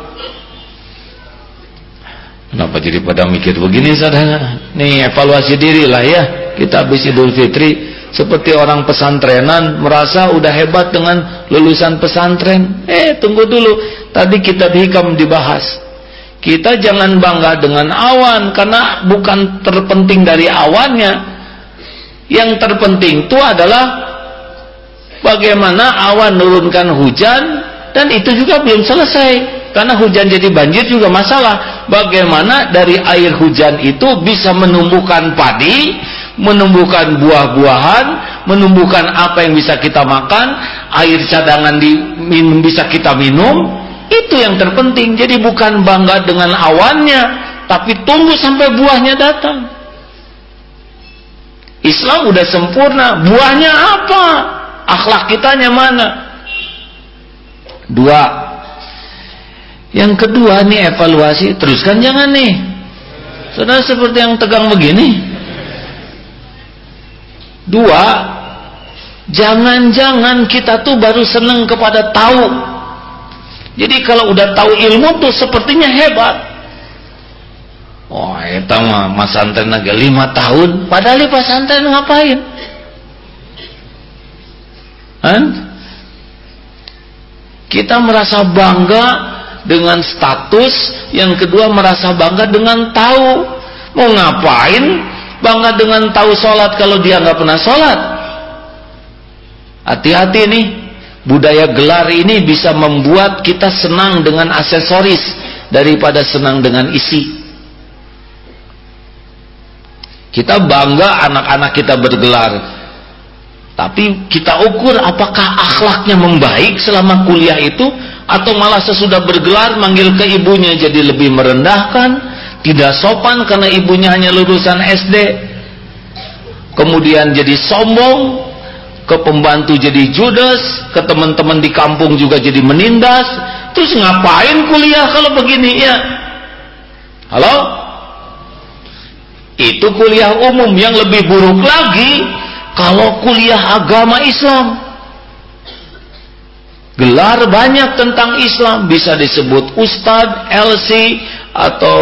Kenapa jadi pada mikir begini saudara? Nih evaluasi diri lah ya. Kita habis Idul Fitri seperti orang pesantrenan merasa udah hebat dengan lulusan pesantren. Eh tunggu dulu. Tadi kita hikam dibahas. Kita jangan bangga dengan awan karena bukan terpenting dari awannya. Yang terpenting itu adalah bagaimana awan nurunkan hujan dan itu juga belum selesai karena hujan jadi banjir juga masalah. Bagaimana dari air hujan itu bisa menumbuhkan padi, menumbuhkan buah-buahan, menumbuhkan apa yang bisa kita makan, air cadangan diminum bisa kita minum. Itu yang terpenting. Jadi bukan bangga dengan awannya, tapi tunggu sampai buahnya datang. Islam udah sempurna, buahnya apa? Akhlak kitanya mana? Dua, yang kedua nih evaluasi, teruskan jangan nih. Saudara seperti yang tegang begini. Dua, jangan-jangan kita tuh baru seneng kepada tahu. Jadi kalau udah tahu ilmu tuh sepertinya hebat. Wah, itu mah Mas Santren agak lima tahun, padahal Mas Santren ngapain? Kan? Kita merasa bangga dengan status, yang kedua merasa bangga dengan tahu. Mau ngapain? Bangga dengan tahu sholat kalau dia nggak pernah sholat. Hati-hati nih, budaya gelar ini bisa membuat kita senang dengan aksesoris daripada senang dengan isi. Kita bangga anak-anak kita bergelar. Tapi kita ukur apakah akhlaknya membaik selama kuliah itu atau malah sesudah bergelar manggil ke ibunya jadi lebih merendahkan, tidak sopan karena ibunya hanya lulusan SD. Kemudian jadi sombong, ke pembantu jadi judes, ke teman-teman di kampung juga jadi menindas. Terus ngapain kuliah kalau begini ya? Halo? Itu kuliah umum yang lebih buruk lagi kalau kuliah agama Islam. Gelar banyak tentang Islam bisa disebut Ustad, LC atau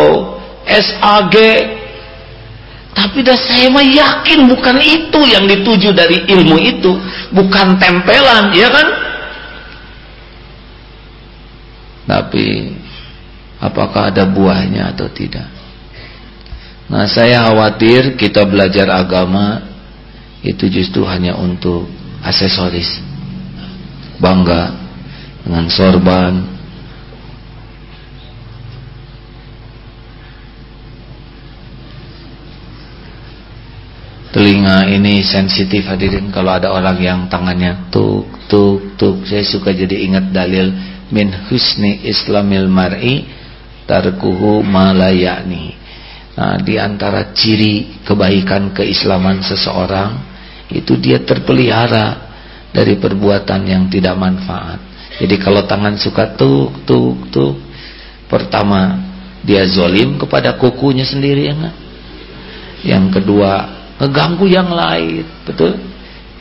SAG. Tapi dah saya mah yakin bukan itu yang dituju dari ilmu itu, bukan tempelan, ya kan? Tapi apakah ada buahnya atau tidak? Nah saya khawatir kita belajar agama itu justru hanya untuk aksesoris. Bangga dengan sorban. Telinga ini sensitif hadirin kalau ada orang yang tangannya tuk tuk tuk. Saya suka jadi ingat dalil min husni islamil mar'i tarkuhu malayani Nah, di antara ciri kebaikan keislaman seseorang itu dia terpelihara dari perbuatan yang tidak manfaat. Jadi kalau tangan suka tuk tuk tuk, pertama dia zolim kepada kukunya sendiri ya? Yang kedua ngeganggu yang lain, betul?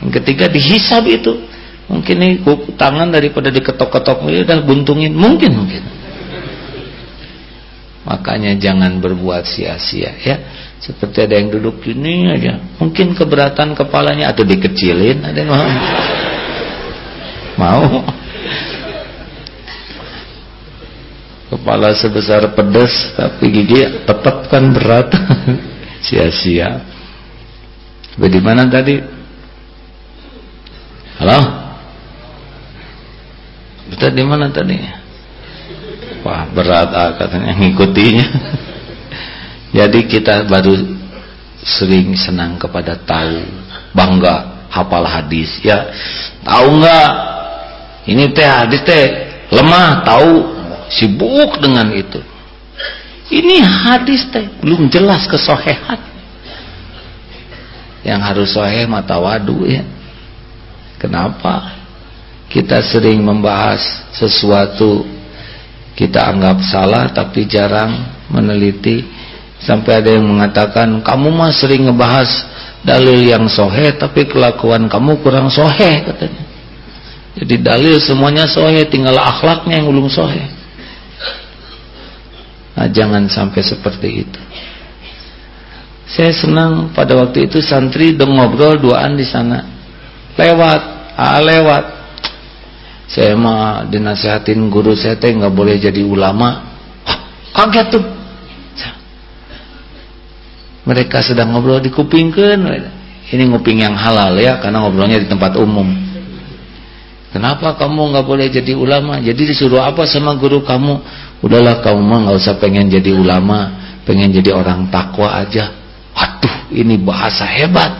Yang ketiga dihisab itu. Mungkin nih kuku tangan daripada diketok-ketok ya udah buntungin, mungkin mungkin makanya jangan berbuat sia-sia ya. Seperti ada yang duduk gini aja. Mungkin keberatan kepalanya atau dikecilin ada yang mau. Mau. Kepala sebesar pedas tapi gigi tetap kan berat. Sia-sia. Bagaimana tadi? Halo? Betul di mana tadi wah berat ah, katanya ngikutinya. Jadi kita baru sering senang kepada tahu bangga hafal hadis. Ya tahu nggak? Ini teh hadis teh lemah tahu? Sibuk dengan itu. Ini hadis teh belum jelas kesohehan yang harus soheh mata wadu ya. Kenapa? Kita sering membahas sesuatu kita anggap salah tapi jarang meneliti. Sampai ada yang mengatakan kamu mah sering ngebahas dalil yang sohe tapi kelakuan kamu kurang sohe katanya. Jadi dalil semuanya sohe tinggal akhlaknya yang belum sohe nah jangan sampai seperti itu. Saya senang pada waktu itu santri ngobrol duaan di sana. Lewat ah lewat saya mah dinasehatin guru saya teh nggak boleh jadi ulama. Kaget tuh. Mereka sedang ngobrol di kupingkan ini nguping yang halal ya karena ngobrolnya di tempat umum. Kenapa kamu nggak boleh jadi ulama? Jadi disuruh apa sama guru kamu? Udahlah kamu mah nggak usah pengen jadi ulama pengen jadi orang takwa aja. Aduh ini bahasa hebat.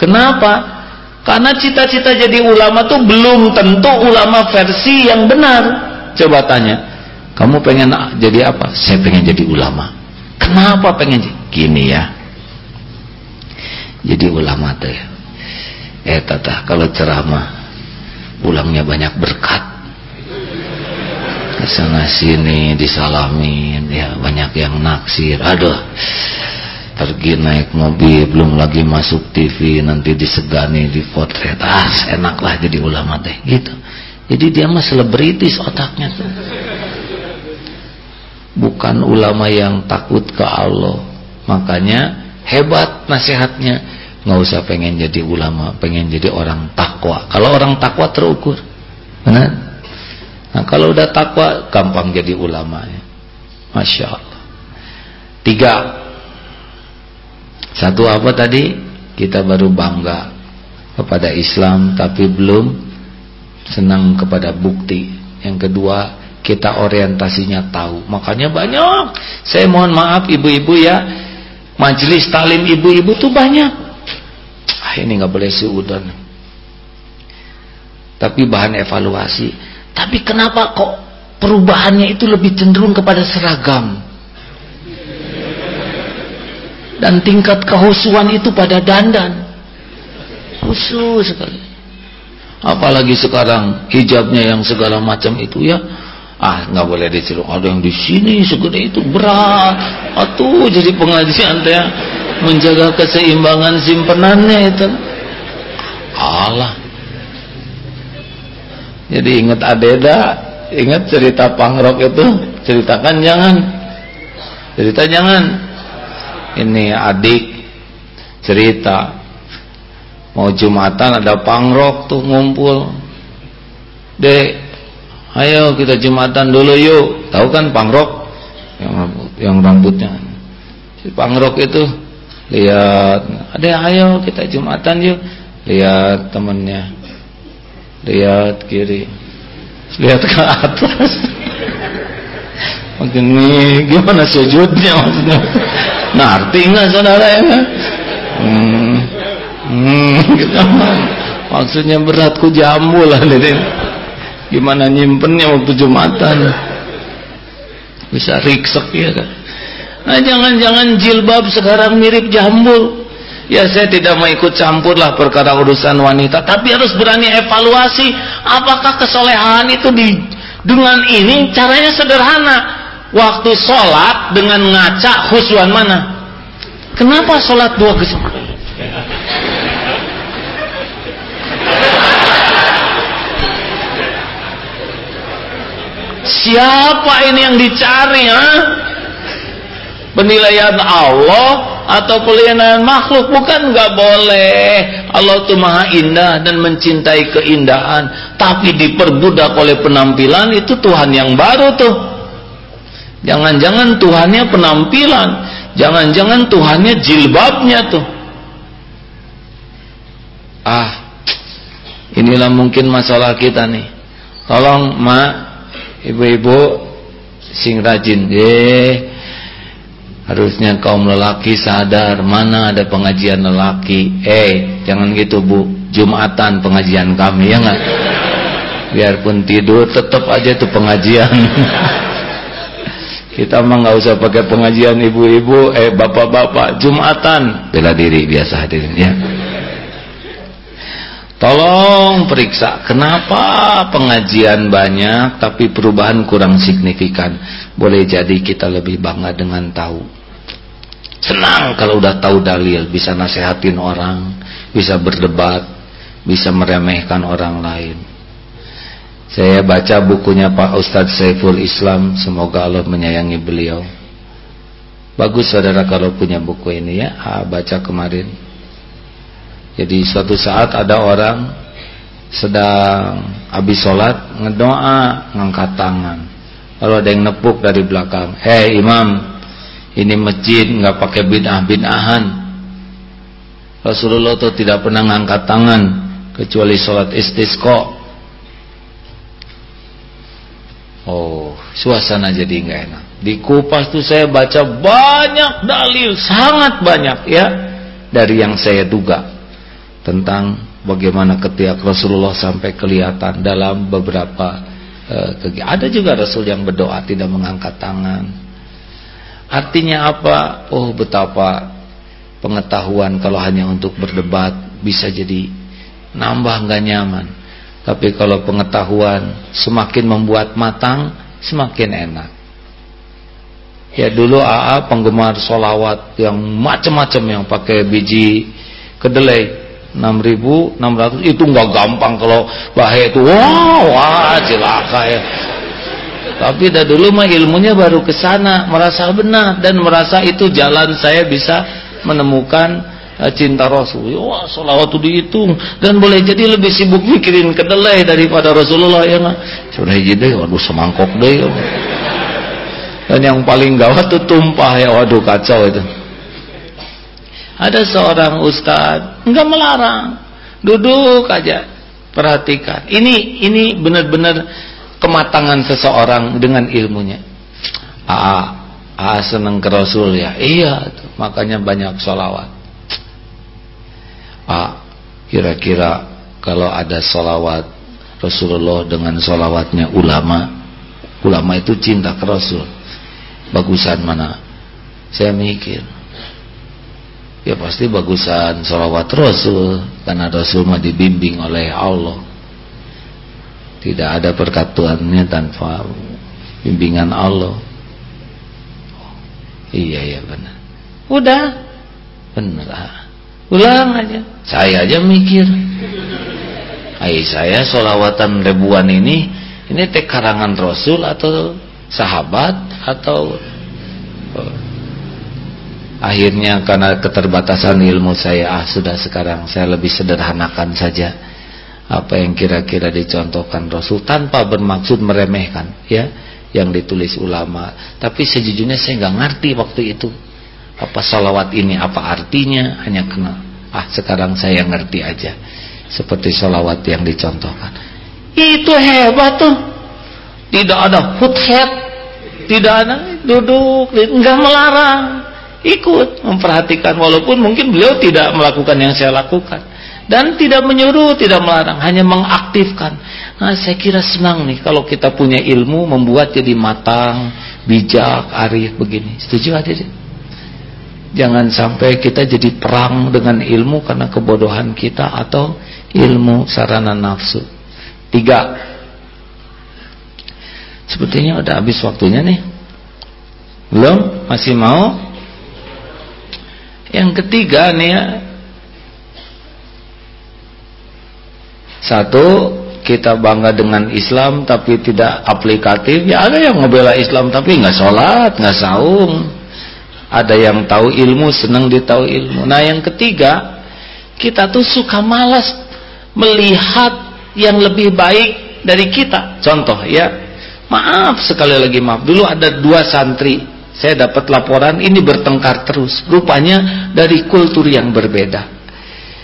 Kenapa karena cita-cita jadi ulama tuh belum tentu ulama versi yang benar. Coba tanya, kamu pengen jadi apa? Saya pengen jadi ulama. Kenapa pengen jadi? Gini ya. Jadi ulama tuh ya. Eh tata, kalau ceramah pulangnya banyak berkat. Ke sana sini disalamin ya banyak yang naksir. Aduh. Pergi naik mobil belum lagi masuk TV nanti disegani dipotret ah enaklah jadi ulama deh gitu. Jadi dia mah selebritis otaknya tuh. Bukan ulama yang takut ke Allah. Makanya hebat nasihatnya. Nggak usah pengen jadi ulama pengen jadi orang takwa. Kalau orang takwa terukur. Benar? Nah kalau udah takwa gampang jadi ulama ya. Masya Allah. Tiga satu apa tadi? Kita baru bangga kepada Islam tapi belum senang kepada bukti. Yang kedua kita orientasinya tahu. Makanya banyak. Saya mohon maaf ibu-ibu ya. Majelis talim ibu-ibu tuh banyak. Ah ini nggak boleh seudon tapi bahan evaluasi. Tapi kenapa kok perubahannya itu lebih cenderung kepada seragam dan tingkat kehusuan itu pada dandan. Khusus sekali. Apalagi sekarang hijabnya yang segala macam itu ya. Ah nggak boleh diceluk ada yang di sini segede itu. Berat. Atuh jadi pengajian teh menjaga keseimbangan simpenannya itu. Allah jadi ingat adeda ingat cerita pangrok itu? Ceritakan jangan. Cerita jangan ini adik cerita mau jumatan ada pangrok tuh ngumpul. Dek ayo kita jumatan dulu yuk. Tahu kan pangrok? Yang yang rambutnya. Si pangrok itu lihat. Ada ayo kita jumatan yuk. Lihat temennya. Lihat kiri. Lihat ke atas. Makin nih gimana sujudnya maksudnya ngerti nggak saudara ya? Hmm, hmm, gitu. maksudnya beratku jambul lah gimana nyimpennya waktu Jumatan? Bisa riksek ya kan? Nah jangan-jangan jilbab sekarang mirip jambul ya saya tidak mau ikut campur lah perkara urusan wanita tapi harus berani evaluasi apakah kesolehan itu di dengan ini caranya sederhana waktu sholat dengan ngaca khusyuan mana kenapa sholat dua kesempatan Siapa ini yang dicari ha? Penilaian Allah atau penilaian makhluk bukan nggak boleh. Allah itu maha indah dan mencintai keindahan, tapi diperbudak oleh penampilan itu Tuhan yang baru tuh. Jangan-jangan Tuhannya penampilan, jangan-jangan Tuhannya jilbabnya tuh. Ah, inilah mungkin masalah kita nih. Tolong, Mak, ibu-ibu sing rajin eh harusnya kaum lelaki sadar mana ada pengajian lelaki. Eh jangan gitu bu. Jumatan pengajian kami ya nggak? Biarpun tidur tetap aja tuh pengajian kita mah nggak usah pakai pengajian ibu-ibu eh bapak-bapak jumatan bela diri biasa hadirin ya Tolong periksa kenapa pengajian banyak tapi perubahan kurang signifikan. Boleh jadi kita lebih bangga dengan tahu. Senang kalau udah tahu dalil, bisa nasehatin orang, bisa berdebat, bisa meremehkan orang lain. Saya baca bukunya Pak Ustadz Saiful Islam, semoga Allah menyayangi beliau. Bagus saudara kalau punya buku ini ya, ah, baca kemarin. Jadi suatu saat ada orang sedang habis sholat ngedoa ngangkat tangan. Lalu ada yang nepuk dari belakang. Hei imam, ini masjid nggak pakai bid'ah bid'ahan. Rasulullah tuh tidak pernah ngangkat tangan kecuali sholat istisqa. Oh, suasana jadi nggak enak. Di Kupas tuh saya baca banyak dalil, sangat banyak ya dari yang saya duga tentang bagaimana ketiak Rasulullah sampai kelihatan dalam beberapa uh, ada juga Rasul yang berdoa tidak mengangkat tangan. Artinya apa? Oh betapa pengetahuan kalau hanya untuk berdebat bisa jadi nambah nggak nyaman tapi kalau pengetahuan semakin membuat matang semakin enak. Ya dulu AA penggemar solawat yang macam-macam yang pakai biji kedelai 6.600 itu nggak gampang kalau bahaya itu. Wow wah celaka ya. Tapi dah dulu mah ilmunya baru ke sana merasa benar dan merasa itu jalan saya bisa menemukan cinta Rasul wah solawat itu dihitung dan boleh jadi lebih sibuk mikirin kedelai daripada Rasulullah ya sudah jadi waduh semangkok deh ya. dan yang paling gawat tuh tumpah ya waduh kacau itu ada seorang ustadz nggak melarang, duduk aja, perhatikan. Ini ini benar-benar kematangan seseorang dengan ilmunya. Ah, ah seneng ke Rasul ya, iya, makanya banyak sholawat. Ah, kira-kira kalau ada sholawat Rasulullah dengan sholawatnya ulama, ulama itu cinta ke Rasul. Bagusan mana? Saya mikir ya pasti bagusan salawat Rasul karena Rasul mah dibimbing oleh Allah tidak ada perkatuannya tanpa bimbingan Allah iya ya benar udah benar. Ulang aja. Saya aja mikir. Hai saya solawatan ribuan ini ini teh karangan Rasul atau sahabat atau oh, akhirnya karena keterbatasan ilmu saya ah sudah sekarang saya lebih sederhanakan saja. Apa yang kira-kira dicontohkan Rasul tanpa bermaksud meremehkan ya yang ditulis ulama. Tapi sejujurnya saya nggak ngerti waktu itu apa salawat ini apa artinya hanya kena ah sekarang saya ngerti aja seperti salawat yang dicontohkan itu hebat tuh tidak ada head tidak ada duduk nggak melarang ikut memperhatikan walaupun mungkin beliau tidak melakukan yang saya lakukan dan tidak menyuruh, tidak melarang, hanya mengaktifkan. Nah, saya kira senang nih kalau kita punya ilmu membuat jadi matang, bijak, arif begini. Setuju hadirin? Jangan sampai kita jadi perang dengan ilmu karena kebodohan kita atau ilmu sarana nafsu. Tiga. Sepertinya udah habis waktunya nih. Belum? Masih mau? Yang ketiga nih ya. Satu, kita bangga dengan Islam tapi tidak aplikatif. Ya ada yang ngebela Islam tapi nggak sholat, nggak saum. Ada yang tahu ilmu, senang ditahu ilmu. Nah yang ketiga, kita tuh suka malas melihat yang lebih baik dari kita. Contoh ya, maaf sekali lagi maaf. Dulu ada dua santri saya dapat laporan ini bertengkar terus. Rupanya dari kultur yang berbeda.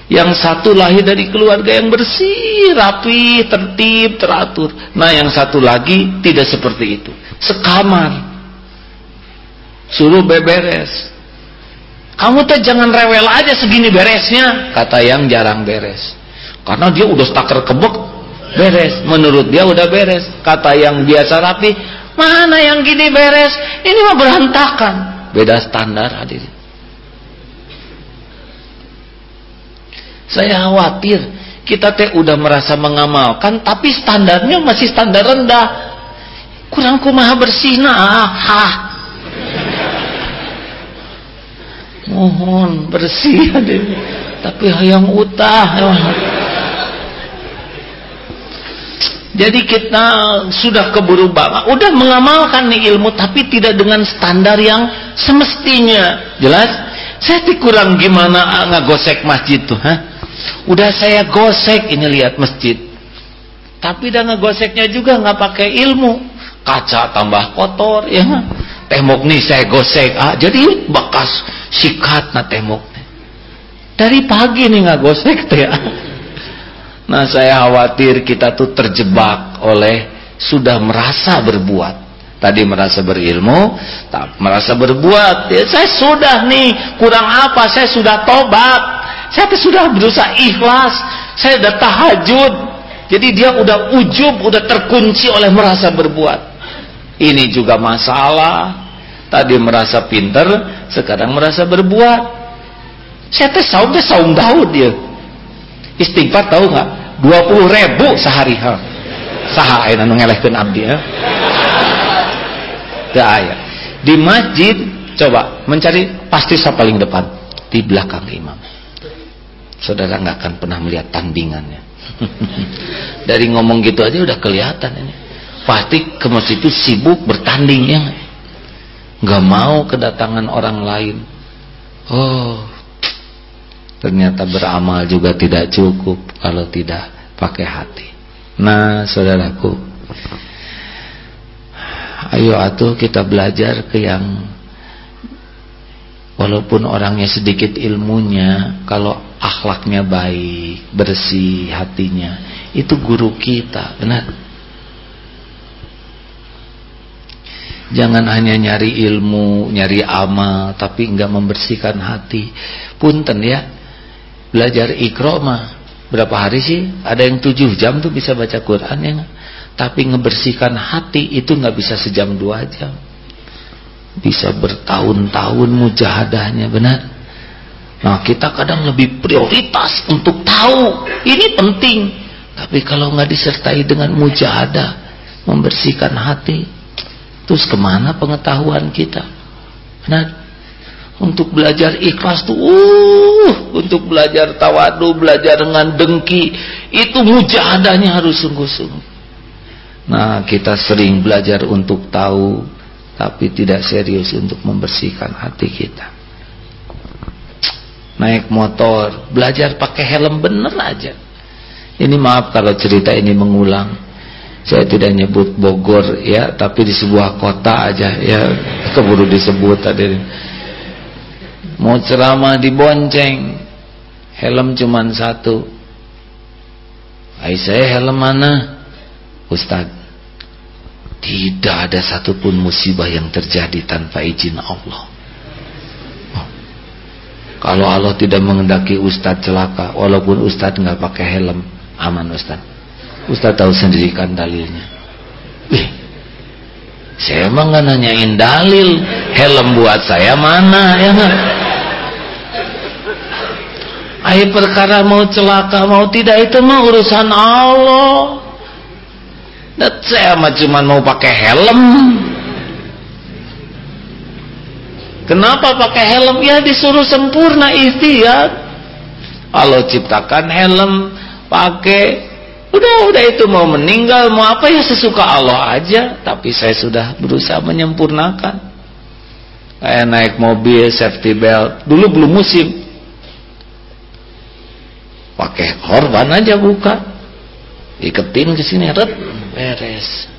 Yang satu lahir dari keluarga yang bersih, rapi, tertib, teratur. Nah yang satu lagi tidak seperti itu. Sekamar. Suruh beberes. Kamu tuh jangan rewel aja segini beresnya. Kata yang jarang beres. Karena dia udah stakar kebek, beres. Menurut dia udah beres. Kata yang biasa rapi, Mana yang gini beres? Ini mah berantakan. Beda standar hadirin. Saya khawatir kita teh udah merasa mengamalkan tapi standarnya masih standar rendah. Kurang kumaha bersih nah. Ha. Mohon bersih hadirin. Tapi yang utah. Jadi kita sudah keburu banget, udah mengamalkan nih ilmu tapi tidak dengan standar yang semestinya. Jelas? Saya kurang gimana ngagosek masjid tuh, ha? Udah saya gosek ini lihat masjid. Tapi dan ngegoseknya juga nggak pakai ilmu. Kaca tambah kotor ya. Tembok nih saya gosek. Ah, jadi bekas sikat na tembok. Dari pagi nih nggak gosek tuh ya. Nah saya khawatir kita tuh terjebak oleh sudah merasa berbuat. Tadi merasa berilmu, tak merasa berbuat. Ya, saya sudah nih, kurang apa? Saya sudah tobat. Saya sudah berusaha ikhlas. Saya sudah tahajud. Jadi dia udah ujub, udah terkunci oleh merasa berbuat. Ini juga masalah. Tadi merasa pinter, sekarang merasa berbuat. Saya teh saum teh saum Daud dia. Istighfar tahu nggak? 20 ribu sehari ha. Saha ayeuna nu abdi ya. Teu aya. Di masjid coba mencari pasti saya paling depan di belakang imam. Saudara nggak akan pernah melihat tandingannya. Dari ngomong gitu aja udah kelihatan ini. Pasti ke masjid itu sibuk bertanding ya. Nggak mau kedatangan orang lain. Oh, ternyata beramal juga tidak cukup kalau tidak pakai hati. Nah, saudaraku, ayo atuh kita belajar ke yang walaupun orangnya sedikit ilmunya, kalau akhlaknya baik, bersih hatinya, itu guru kita, benar. Jangan hanya nyari ilmu, nyari amal, tapi enggak membersihkan hati. Punten ya, belajar ikro mah berapa hari sih? Ada yang tujuh jam tuh bisa baca Quran ya tapi ngebersihkan hati itu nggak bisa sejam dua jam. Bisa bertahun-tahun mujahadahnya benar? Nah kita kadang lebih prioritas untuk tahu. Ini penting. Tapi kalau nggak disertai dengan mujahadah membersihkan hati terus ke mana pengetahuan kita? Benar untuk belajar ikhlas tuh uh untuk belajar tawadu belajar dengan dengki itu mujahadahnya harus sungguh-sungguh. Nah kita sering belajar untuk tahu Tapi tidak serius untuk membersihkan hati kita. Naik motor Belajar pakai helm bener aja. Ini maaf kalau cerita ini mengulang Saya tidak nyebut Bogor ya Tapi di sebuah kota aja ya Keburu disebut tadi Mau ceramah di bonceng Helm cuman satu. Aisyah helm mana? Ustaz Tidak ada satupun musibah yang terjadi tanpa izin Allah. Kalau Allah tidak mengendaki Ustaz celaka Walaupun Ustaz nggak pakai helm Aman Ustaz Ustaz tahu sendiri kan dalilnya Wih, Saya emang nggak nanyain dalil Helm buat saya mana ya kan Ayo perkara mau celaka mau tidak itu mah urusan Allah dan saya mah cuma mau pakai helm. Kenapa pakai helm? Ya disuruh sempurna ikhtiar. Allah ciptakan helm, pakai. Udah, udah itu mau meninggal, mau apa ya sesuka Allah aja. Tapi saya sudah berusaha menyempurnakan. Kayak naik mobil, safety belt. Dulu belum musim. Pakai korban aja buka. Iketin ke sini, red beres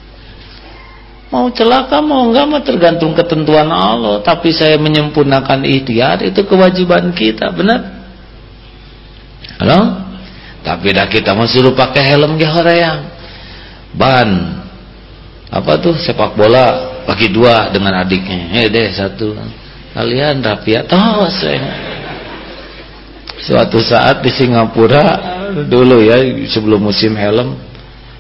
mau celaka mau enggak mah tergantung ketentuan Allah tapi saya menyempurnakan ikhtiar itu kewajiban kita benar halo tapi dah kita mau suruh pakai helm ge horeang ban. Apa tuh? Sepak bola bagi dua dengan adiknya. Eh deh satu. Kalian rapi atau saya suatu saat di Singapura dulu ya sebelum musim helm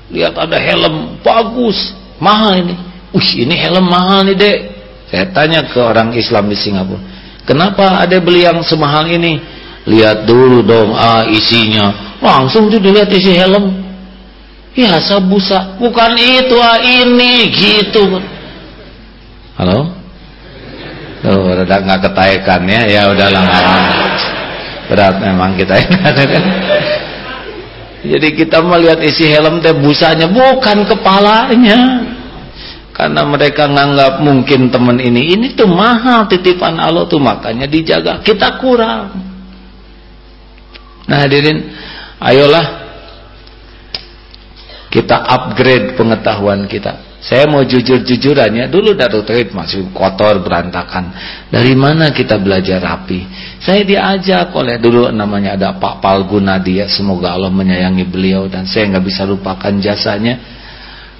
lihat ada helm bagus mahal ini. Wih ini helm mahal nih dek. Saya tanya ke orang Islam di Singapura kenapa ada beli yang semahal ini? Lihat dulu dong ah isinya langsung tuh dilihat isi helm. Ya sabusa. Bukan itu ah ini gitu. Halo? Oh, rada nggak ketaekan ya, ya udahlah berat memang kita Jadi kita melihat isi helm teh busanya bukan kepalanya. Karena mereka nganggap mungkin teman ini ini tuh mahal titipan Allah tuh makanya dijaga. Kita kurang. Nah, hadirin, ayolah kita upgrade pengetahuan kita. Saya mau jujur-jujurannya dulu Darul Tauhid masih kotor berantakan. Dari mana kita belajar rapi? Saya diajak oleh dulu namanya ada Pak Palguna dia. Semoga Allah menyayangi beliau dan saya nggak bisa lupakan jasanya.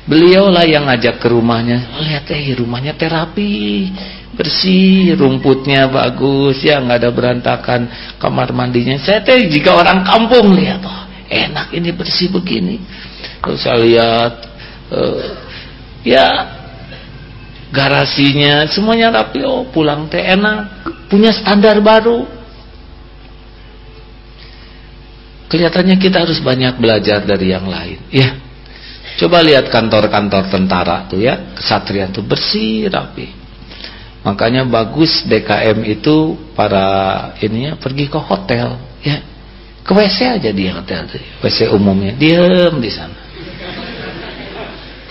Beliau lah yang ngajak ke rumahnya. Lihat eh rumahnya terapi, bersih, rumputnya bagus, ya nggak ada berantakan kamar mandinya. Saya teh jika orang kampung lihat, oh, enak ini bersih begini. Terus saya lihat. Uh, ya garasinya semuanya rapi oh pulang teh enak punya standar baru kelihatannya kita harus banyak belajar dari yang lain ya coba lihat kantor-kantor tentara tuh ya kesatria tuh bersih rapi Makanya bagus DKM itu para ininya pergi ke hotel, ya. Ke WC aja di hotel tuh, WC umumnya. Diam di sana.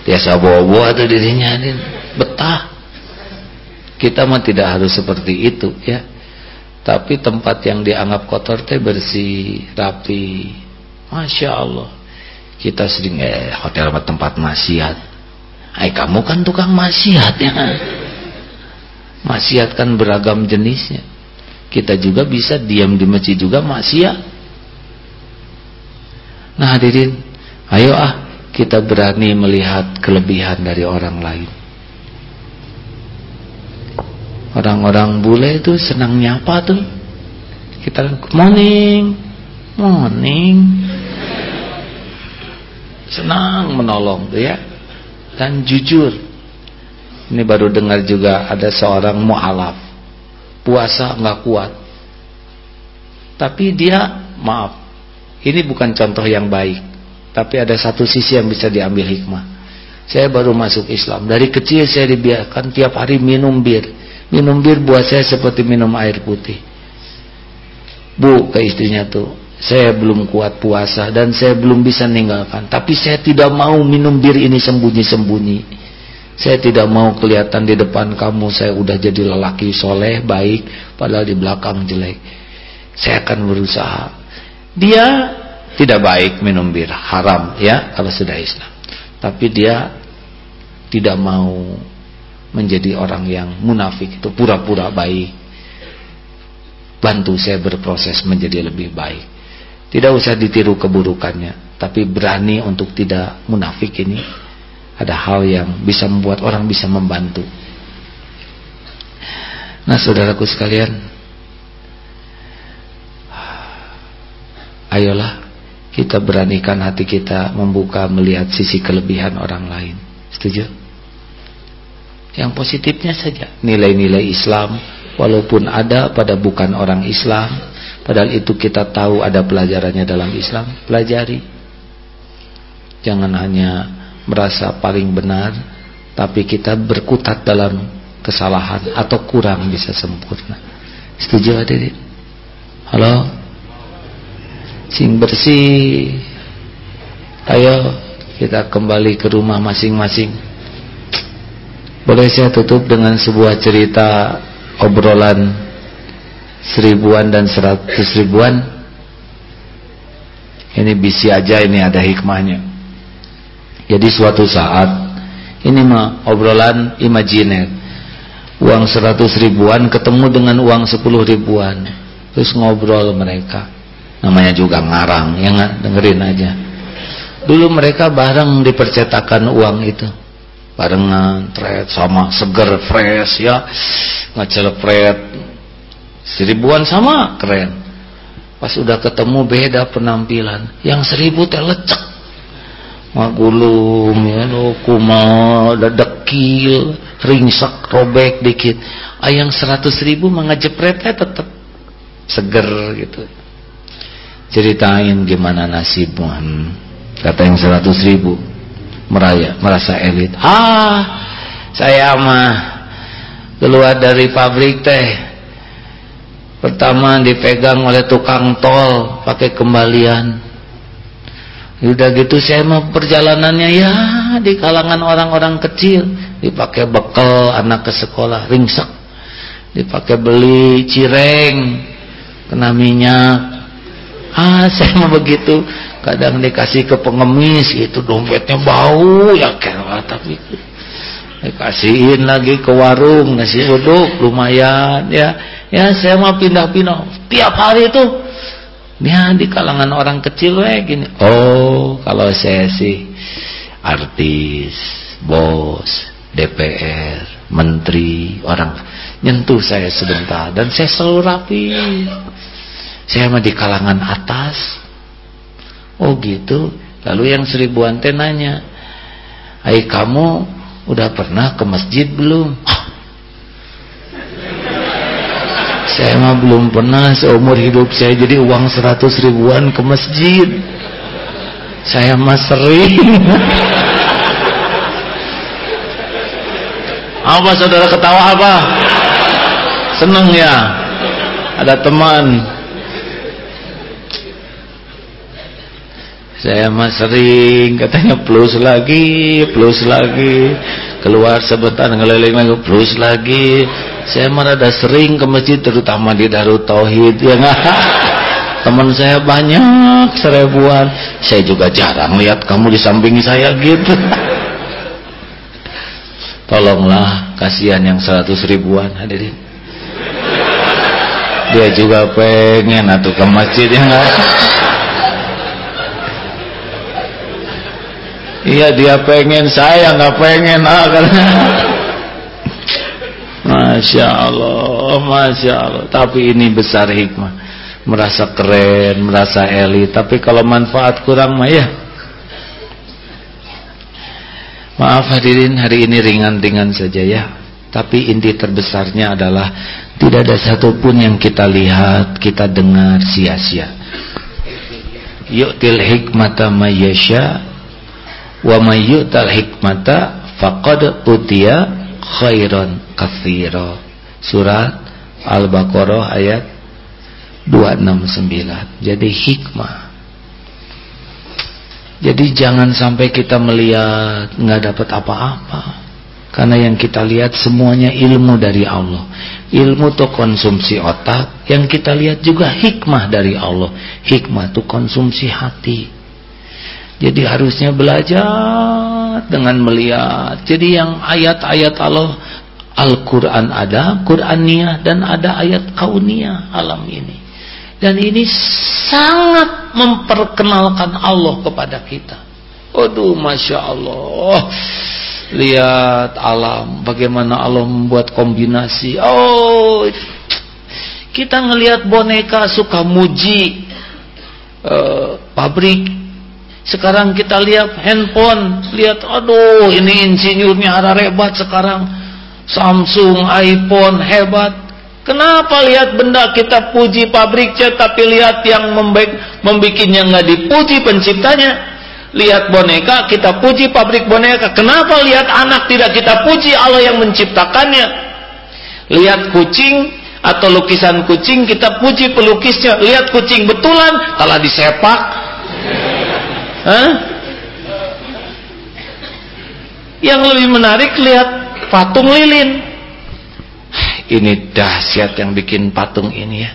Biasa bawa-bawa tuh dirinya ini betah. Kita mah tidak harus seperti itu, ya. Tapi tempat yang dianggap kotor teh bersih, rapi. Masya Allah. Kita sering eh hotel tempat maksiat. Hai kamu kan tukang maksiat ya. Maksiat kan beragam jenisnya. Kita juga bisa diam di masjid juga maksiat. Nah hadirin, ayo ah kita berani melihat kelebihan dari orang lain. Orang-orang bule itu senang nyapa tuh. Kita morning, morning. Senang menolong tuh ya. Dan jujur ini baru dengar juga ada seorang mu'alaf. Puasa nggak kuat. Tapi dia, maaf, ini bukan contoh yang baik. Tapi ada satu sisi yang bisa diambil hikmah. Saya baru masuk Islam. Dari kecil saya dibiarkan tiap hari minum bir. Minum bir buat saya seperti minum air putih. Bu ke istrinya tuh, saya belum kuat puasa dan saya belum bisa meninggalkan. Tapi saya tidak mau minum bir ini sembunyi-sembunyi. Saya tidak mau kelihatan di depan kamu saya udah jadi lelaki soleh, baik, padahal di belakang jelek. Saya akan berusaha. Dia tidak baik minum bir, haram ya kalau sudah Islam. Tapi dia tidak mau menjadi orang yang munafik itu pura-pura baik. Bantu saya berproses menjadi lebih baik. Tidak usah ditiru keburukannya, tapi berani untuk tidak munafik ini ada hal yang bisa membuat orang bisa membantu. Nah, saudaraku sekalian, ayolah kita beranikan hati kita membuka melihat sisi kelebihan orang lain. Setuju? Yang positifnya saja, nilai-nilai Islam walaupun ada pada bukan orang Islam, padahal itu kita tahu ada pelajarannya dalam Islam, pelajari. Jangan hanya merasa paling benar tapi kita berkutat dalam kesalahan atau kurang bisa sempurna. Setuju hadirin halo? Sing bersih. Ayo kita kembali ke rumah masing-masing. Boleh saya tutup dengan sebuah cerita obrolan seribuan dan seratus ribuan ini bisi aja ini ada hikmahnya jadi suatu saat ini mah obrolan imajiner. Uang seratus ribuan ketemu dengan uang sepuluh ribuan. Terus ngobrol mereka. Namanya juga ngarang, ya nggak dengerin aja. Dulu mereka bareng dipercetakan uang itu. Barengan, trade sama seger fresh ya. Ngecelepret. Seribuan sama keren. Pas udah ketemu beda penampilan. Yang seribu teh lecek magulung ya no kuma dadekil ringsak robek dikit ayang seratus ribu mengajepretnya tetap seger gitu ceritain gimana nasibmu hmm. kata yang seratus ribu meraya merasa elit ah saya mah keluar dari pabrik teh pertama dipegang oleh tukang tol pakai kembalian. Udah gitu saya mau perjalanannya ya di kalangan orang-orang kecil. Dipakai bekal anak ke sekolah ringsek dipakai beli cireng kena minyak. Ah saya mau begitu. Kadang dikasih ke pengemis itu dompetnya bau ya kira tapi dikasihin lagi ke warung nasi uduk lumayan ya ya saya mau pindah-pindah tiap hari itu Ya di kalangan orang kecil we gini. Oh, kalau saya sih artis, bos, DPR, menteri, orang nyentuh saya sebentar dan saya selalu rapi. Saya mah di kalangan atas. Oh gitu. Lalu yang seribuan teh nanya, "Hai kamu udah pernah ke masjid belum?" Saya mah belum pernah seumur hidup saya jadi uang seratus ribuan ke masjid. Saya mah sering. apa saudara ketawa apa? seneng ya ada teman saya mah sering katanya plus lagi plus lagi. Keluar sebentar ngeliling lagi plus lagi. Saya mah ada sering ke masjid terutama di Darut Tauhid ya teman saya banyak seribuan. Saya juga jarang lihat kamu di samping saya gitu. Tolonglah kasihan yang seratus ribuan hadirin. Dia juga pengen atau ke masjid ya enggak iya dia pengen saya nggak pengen ah karena Masya Allah Masya Allah. Tapi ini besar hikmah. Merasa keren merasa elit. Tapi kalau manfaat kurang mah ya maaf hadirin hari ini ringan-ringan saja ya. Tapi inti terbesarnya adalah tidak ada satupun yang kita lihat kita dengar sia-sia. Yu'til hikmata mayyasha wa may yu'tal hikmata faqad utiya khairan katsira surat al-baqarah ayat 269 jadi hikmah. Jadi jangan sampai kita melihat nggak dapat apa-apa. Karena yang kita lihat semuanya ilmu dari Allah. Ilmu itu konsumsi otak yang kita lihat juga hikmah dari Allah. Hikmah itu konsumsi hati jadi harusnya belajar dengan melihat. Jadi yang ayat-ayat Allah Al-Quran ada, Quraniyah dan ada ayat kauniyah alam ini. Dan ini sangat memperkenalkan Allah kepada kita. Aduh Masya Allah. Lihat alam, bagaimana Allah membuat kombinasi. Oh, kita ngelihat boneka suka muji uh, pabrik sekarang kita lihat handphone, lihat aduh ini insinyurnya ada hebat sekarang. Samsung, iPhone hebat. Kenapa lihat benda kita puji pabriknya tapi lihat yang membaik membikinnya nggak dipuji penciptanya? Lihat boneka kita puji pabrik boneka. Kenapa lihat anak tidak kita puji Allah yang menciptakannya? Lihat kucing atau lukisan kucing kita puji pelukisnya. Lihat kucing betulan kalau disepak Hah? Yang lebih menarik lihat patung lilin. Ini dahsyat yang bikin patung ini ya.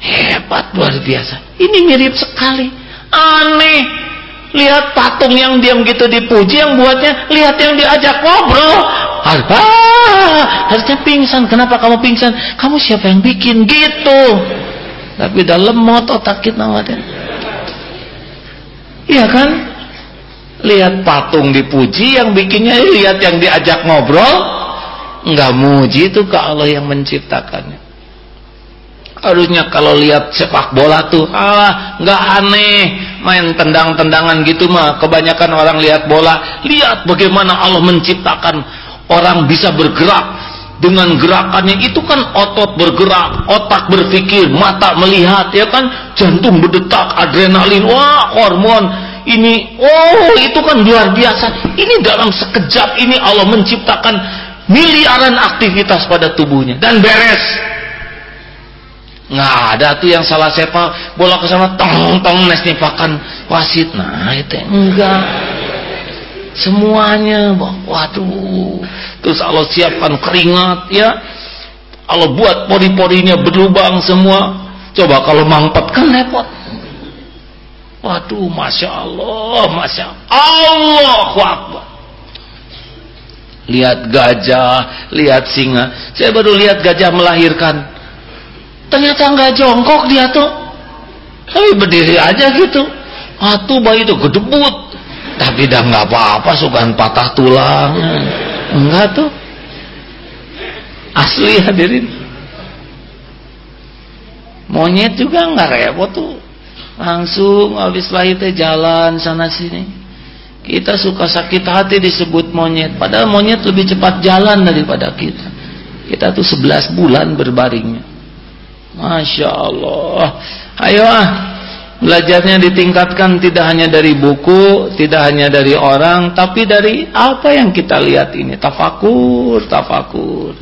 Hebat luar biasa. Ini mirip sekali. Aneh. Lihat patung yang diam gitu dipuji yang buatnya, lihat yang diajak ngobrol. Ah, harusnya pingsan. Kenapa kamu pingsan? Kamu siapa yang bikin gitu? Tapi dalam moto otak kita Iya kan? Lihat patung dipuji, yang bikinnya lihat yang diajak ngobrol, nggak muji itu ke Allah yang menciptakannya. Harusnya kalau lihat sepak bola tuh, ah nggak aneh, main tendang-tendangan gitu mah. Kebanyakan orang lihat bola, lihat bagaimana Allah menciptakan orang bisa bergerak dengan gerakannya itu kan otot bergerak, otak berpikir, mata melihat, ya kan, jantung berdetak, adrenalin, wah hormon ini, oh itu kan luar biasa. Ini dalam sekejap ini Allah menciptakan miliaran aktivitas pada tubuhnya dan beres. Nggak ada tuh yang salah sepak bola ke sana tong tong nes nipakan wasit. Nah itu enggak. Semuanya, waduh. Terus Allah siapkan keringat ya. Allah buat pori-porinya berlubang semua. Coba kalau mampet kan repot. Waduh Masya Allah Masya Allah Akbar. Lihat gajah lihat singa. Saya baru lihat gajah melahirkan. Ternyata nggak jongkok dia tuh tapi berdiri aja gitu. Atuh bayi itu gedebut tapi dah nggak apa-apa sukan patah tulang Enggak tuh. Asli hadirin. Monyet juga enggak repot tuh. Langsung habis lahir teh jalan sana sini. Kita suka sakit hati disebut monyet. Padahal monyet lebih cepat jalan daripada kita. Kita tuh 11 bulan berbaringnya. Masya Allah. Ayo ah. Belajarnya ditingkatkan tidak hanya dari buku, tidak hanya dari orang, tapi dari apa yang kita lihat ini. Tafakur, tafakur.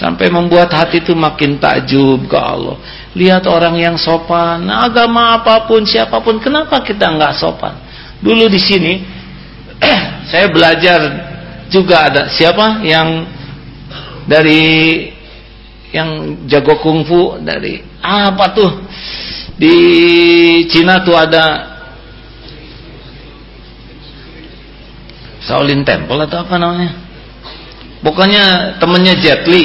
Sampai membuat hati itu makin takjub ke Allah. Lihat orang yang sopan, agama apa pun, siapa pun, kenapa kita nggak sopan? Dulu di sini saya belajar juga ada siapa yang dari yang jago kungfu dari apa tuh di Cina tuh ada Shaolin Temple atau apa namanya? Pokoknya temennya Jet Li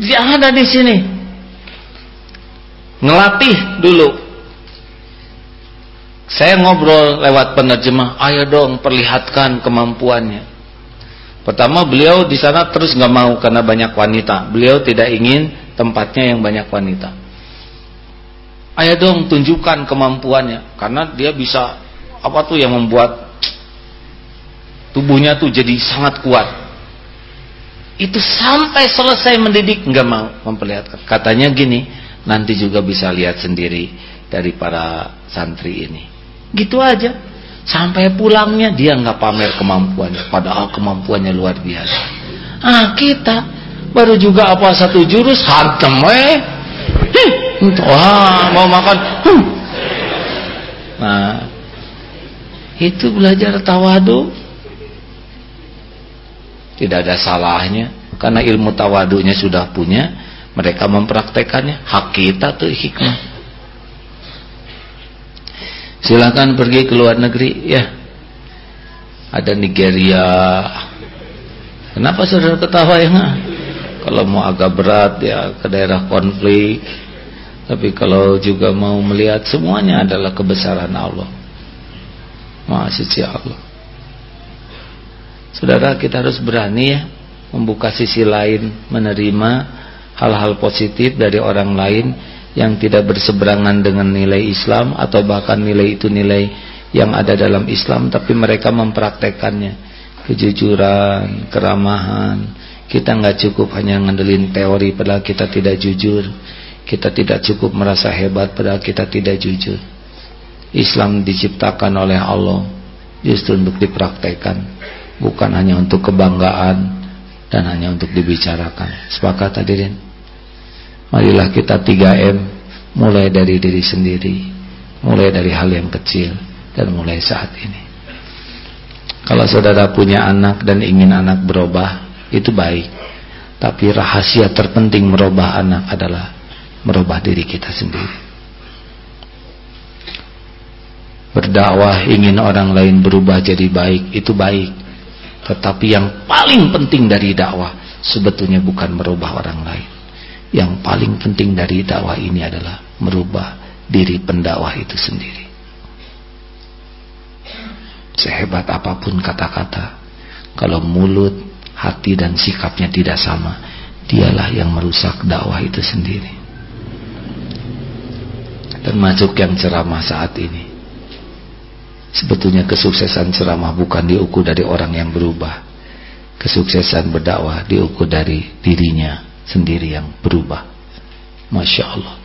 dia ada di sini. Ngelatih dulu. Saya ngobrol lewat penerjemah, ayo dong perlihatkan kemampuannya. Pertama beliau di sana terus nggak mau karena banyak wanita. Beliau tidak ingin tempatnya yang banyak wanita. Ayo dong tunjukkan kemampuannya. Karena dia bisa apa tuh yang membuat tubuhnya tuh jadi sangat kuat. Itu sampai selesai mendidik nggak mau memperlihatkan. Katanya gini nanti juga bisa lihat sendiri dari para santri ini. Gitu aja. Sampai pulangnya dia nggak pamer kemampuannya. Padahal kemampuannya luar biasa. Ah kita baru juga apa satu jurus hantem eh wah mau makan. Nah itu belajar tawadu tidak ada salahnya. Karena ilmu tawadunya sudah punya mereka mempraktekannya. Hak kita tuh hikmah. Silakan pergi ke luar negeri ya. Ada Nigeria. Kenapa saudara ketawa ya? nggak kalau mau agak berat ya ke daerah konflik tapi kalau juga mau melihat semuanya adalah kebesaran Allah Masya Allah Saudara kita harus berani ya membuka sisi lain, menerima hal-hal positif dari orang lain yang tidak berseberangan dengan nilai Islam atau bahkan nilai itu nilai yang ada dalam Islam tapi mereka mempraktekannya. Kejujuran, keramahan. Kita nggak cukup hanya ngandelin teori padahal kita tidak jujur. Kita tidak cukup merasa hebat padahal kita tidak jujur. Islam diciptakan oleh Allah justru untuk dipraktekkan bukan hanya untuk kebanggaan dan hanya untuk dibicarakan. Sepakat hadirin? Marilah kita 3M mulai dari diri sendiri, mulai dari hal yang kecil dan mulai saat ini. Kalau saudara punya anak dan ingin anak berubah, itu baik. Tapi rahasia terpenting merubah anak adalah merubah diri kita sendiri. Berdakwah ingin orang lain berubah jadi baik, itu baik. Tetapi yang paling penting dari dakwah sebetulnya bukan merubah orang lain. Yang paling penting dari dakwah ini adalah merubah diri pendakwah itu sendiri. Sehebat apa pun kata-kata, kalau mulut, hati dan sikapnya tidak sama, dialah yang merusak dakwah itu sendiri. Termasuk yang ceramah saat ini Sebetulnya kesuksesan ceramah bukan diukur dari orang yang berubah. Kesuksesan berdakwah diukur dari dirinya sendiri yang berubah. Masya Allah.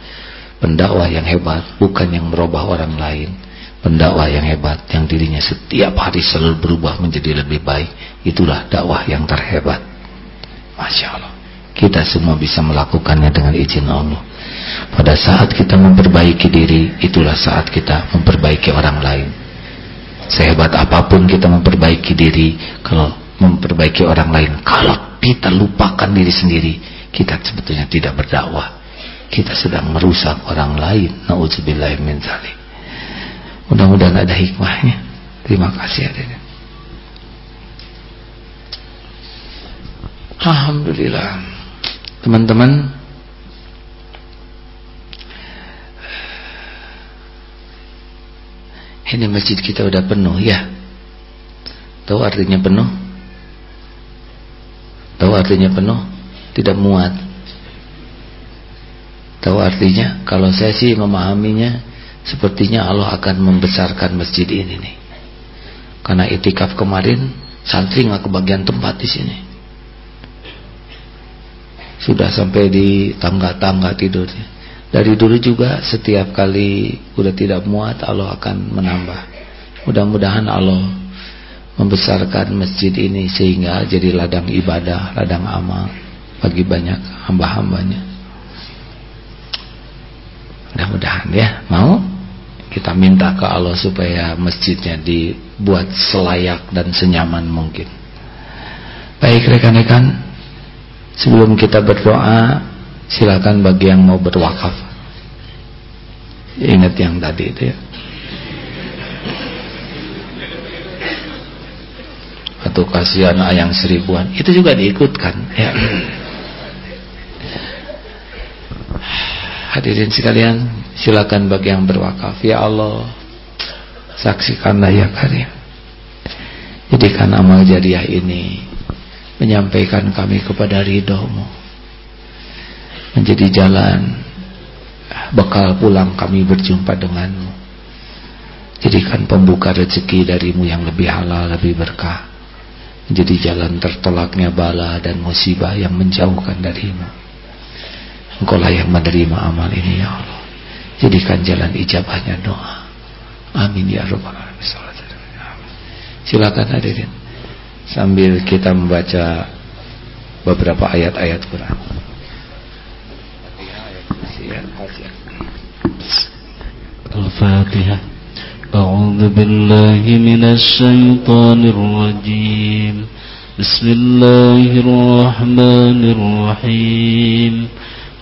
Pendakwah yang hebat bukan yang merubah orang lain. Pendakwah yang hebat yang dirinya setiap hari selalu berubah menjadi lebih baik. Itulah dakwah yang terhebat. Masya Allah. Kita semua bisa melakukannya dengan izin Allah. Pada saat kita memperbaiki diri, itulah saat kita memperbaiki orang lain. Sehebat apa pun kita memperbaiki diri, kalau memperbaiki orang lain, kalau kita lupakan diri sendiri, kita sebetulnya tidak berdakwah. Kita sedang merusak orang lain. Nauzubillah min. Mudah-mudahan ada hikmahnya. Terima kasih adanya. Alhamdulillah. Teman-teman, ini masjid kita udah penuh ya tahu artinya penuh tahu artinya penuh tidak muat tahu artinya kalau saya sih memahaminya sepertinya Allah akan membesarkan masjid ini nih. Karena itikaf kemarin santri nggak kebagian tempat di sini. Sudah sampai di tangga-tangga tidurnya dari dulu juga setiap kali udah tidak muat Allah akan menambah. Mudah-mudahan Allah membesarkan masjid ini sehingga jadi ladang ibadah, ladang amal. bagi banyak hamba-hambanya. Mudah-mudahan ya. Mau kita minta ke Allah supaya masjidnya dibuat selayak dan senyaman mungkin. Baik rekan-rekan sebelum kita berdoa silakan bagi yang mau berwakaf. Ingat yang tadi itu ya. Atau kasihan ayang seribuan. Itu juga diikutkan ya. Hadirin sekalian silakan bagi yang berwakaf. Ya Allah saksikanlah ya karim. Jadikan amal jariah ini menyampaikan kami kepada ridhomu. Menjadi jalan bekal pulang kami berjumpa denganmu. Jadikan pembuka rezeki darimu yang lebih halal lebih berkah. Menjadi jalan tertolaknya bala dan musibah yang menjauhkan darimu. Engkau lah yang menerima amal ini ya Allah Jadikan jalan ijabahnya doa. Amin ya robbal alamin. Silakan hadirin sambil kita membaca beberapa ayat-ayat Quran. Al-Fatihah. أعوذ بالله من الشيطان الرجيم بسم الله rajim. Bismillahirrahmanirrahim.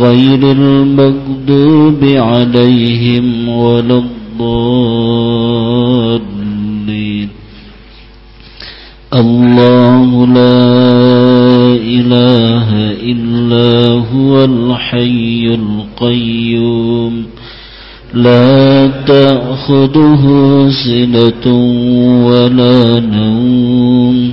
غير المغضوب عليهم ولا الضالين. الله لا إله إلا هو الحي القيوم. لا تأخذه سنة ولا نوم.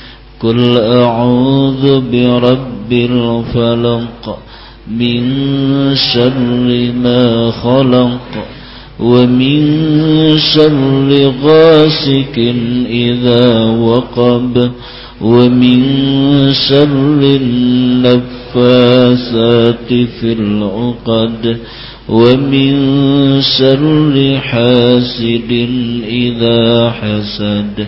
قل أعوذ برب الفلق من شر ما خلق ومن شر غاسك إذا وقب ومن شر النفاسات في العقد ومن شر حاسد إذا حسد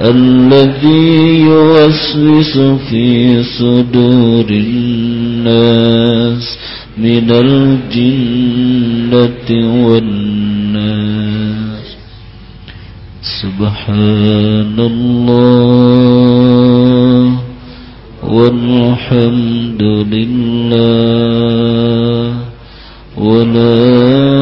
الذي يوسوس في صدور الناس من الجنة والناس. سبحان الله والحمد لله ولا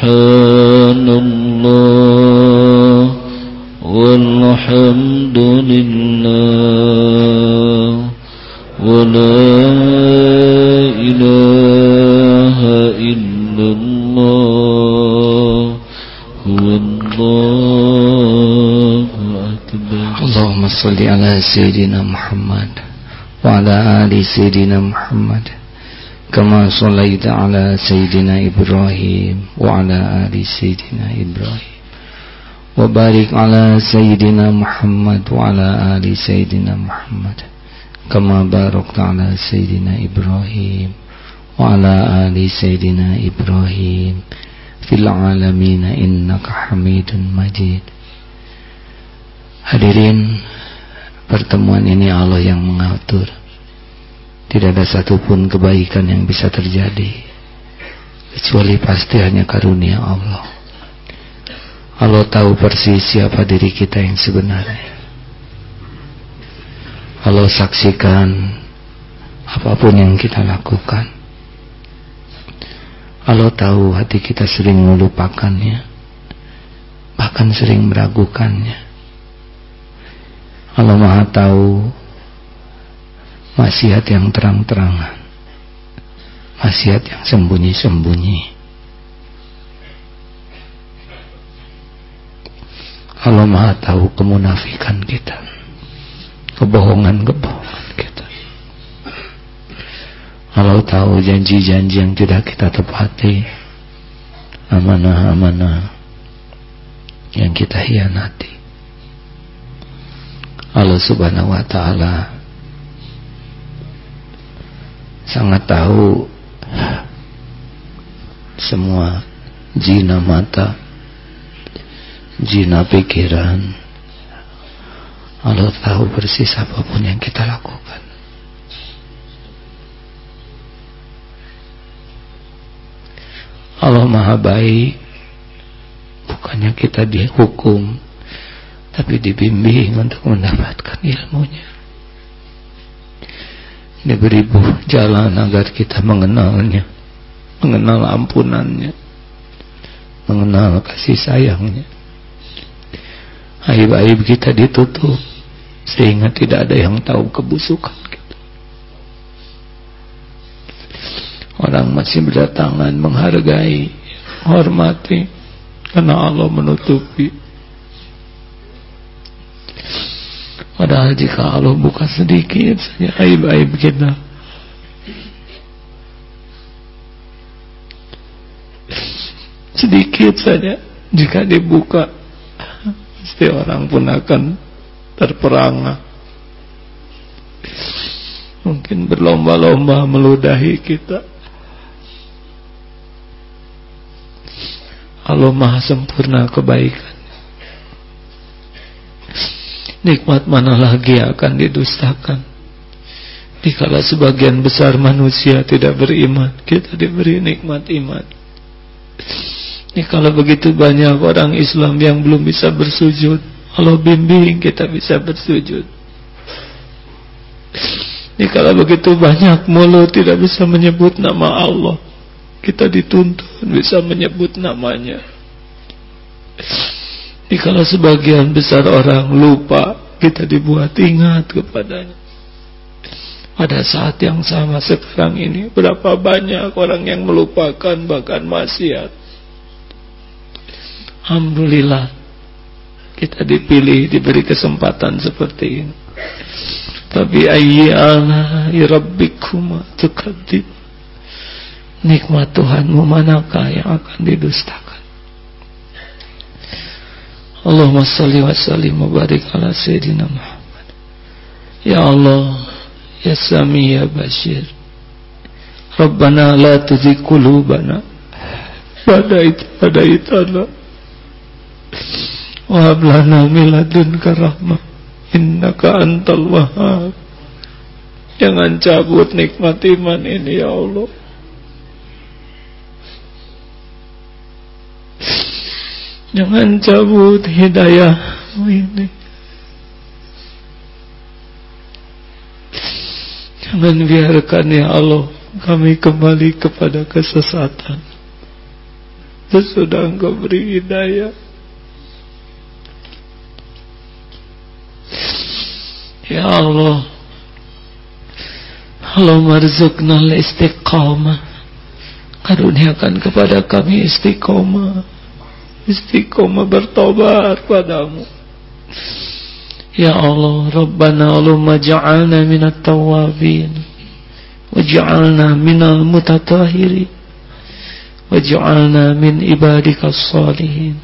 سبحان الله والحمد لله ولا إله إلا الله هو الله أكبر. اللهم صل على سيدنا محمد وعلى آل سيدنا محمد. كما صليت على سيدنا إبراهيم وعلى آل سيدنا إبراهيم وبارك على سيدنا محمد وعلى آل سيدنا محمد كما باركت على سيدنا إبراهيم وعلى آل سيدنا إبراهيم في العالمين إنك حميد مجيد Hadirin pertemuan ini Allah yang mengatur tidak ada satupun kebaikan yang bisa terjadi. Kecuali pasti hanya karunia Allah. Allah tahu persis siapa diri kita yang sebenarnya. Allah saksikan apa pun yang kita lakukan. Allah tahu hati kita sering melupakannya. Bahkan sering meragukannya. Allah Maha tahu maksiat yang terang-terangan, maksiat yang sembunyi-sembunyi. Allah Maha tahu kemunafikan kita, kebohongan-kebohongan kita. Allah tahu janji-janji yang tidak kita tepati, amanah-amanah yang kita hianati. Allah subhanahu wa ta'ala sangat tahu semua jina mata jina pikiran. Allah tahu persis apa pun yang kita lakukan. Allah maha baik. Bukannya kita dihukum tapi dibimbing untuk mendapatkan ilmunya diberi jalan agar kita mengenalnya mengenal ampunannya mengenal kasih sayangnya. Aib-aib kita ditutup sehingga tidak ada yang tahu kebusukan kita. Orang masih berdatangan menghargai hormati karena Allah menutupi Padahal jika Allah buka sedikit saja aib-aib kita. Sedikit saja Jika dibuka Pasti orang pun akan terperangah. Mungkin berlomba-lomba meludahi kita. Allah maha sempurna kebaikan nikmat mana lagi yang akan didustakan? Dikala sebagian besar manusia tidak beriman kita diberi nikmat iman. Dikala begitu banyak orang Islam yang belum bisa bersujud Allah bimbing kita bisa bersujud. Dikala begitu banyak mulut tidak bisa menyebut nama Allah kita dituntun bisa menyebut namanya Dikala sebagian besar orang lupa, kita dibuat ingat kepadanya. Pada saat yang sama sekarang ini, berapa banyak orang yang melupakan bahkan maksiat. Alhamdulillah, kita dipilih, diberi kesempatan seperti ini. Tapi ayyala rabbikuma tukadzib. Nikmat Tuhanmu manakah yang akan didustakan? Allahumma salli wa sallim wa barik ala Sayyidina Muhammad. Ya Allah Ya Sami Ya Bashir. Rabbana la itu pada itu Allah wa lana min ladunka rahmah. Innaka antal wahhab. Jangan cabut nikmat iman ini ya Allah Jangan cabut hidayah ini. Jangan biarkan ya Allah kami kembali kepada kesesatan. Sesudah engkau beri hidayah. Ya Allah. Allah marzukna istiqamah. Karuniakan kepada kami istiqamah istiqomah bertobat padamu. Ya Allah Rabbana Allahumma ja'alna minat tawabin waj'alna minal mutatahirin waj'alna min ibadika salihin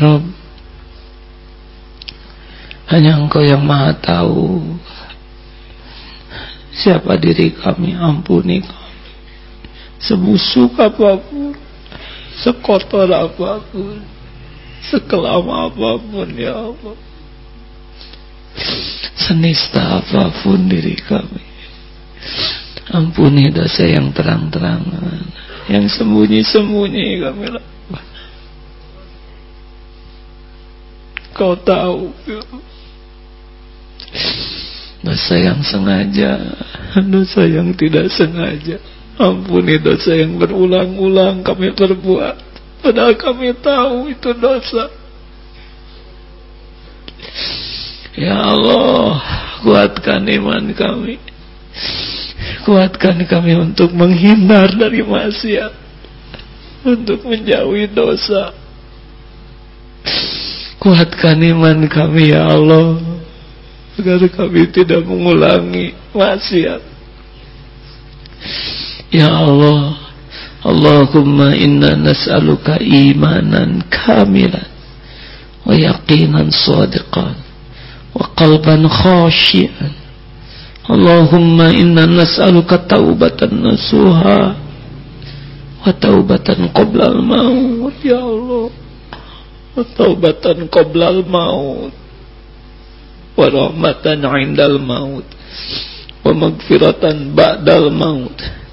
Rabb hanya engkau yang maha tahu. Siapa diri kami? Ampuni kami. Sebusuk apa pun sekotor apa pun, sekelam apa pun ya Allah. Senista apa pun diri kami. Ampuni dosa yang terang-terangan, yang sembunyi-sembunyi kami lakukan. Kau tahu ya. Dosa yang sengaja, dosa yang tidak sengaja. Ampuni dosa yang berulang-ulang kami perbuat. Padahal kami tahu itu dosa. Ya Allah Kuatkan iman kami. Kuatkan kami untuk menghindar dari maksiat. Untuk menjauhi dosa. Kuatkan iman kami ya Allah. Agar kami tidak mengulangi maksiat Ya Allah Allahumma inna nas'aluka imanan kamilan wa yaqinan sadiqan wa qalban khashian. Allahumma inna nas'aluka taubatan nasuha wa taubatan qabla al-maut ya Allah wa taubatan qabla al-maut wa rahmatan 'indal maut. Wa magfiratan ba'dal maut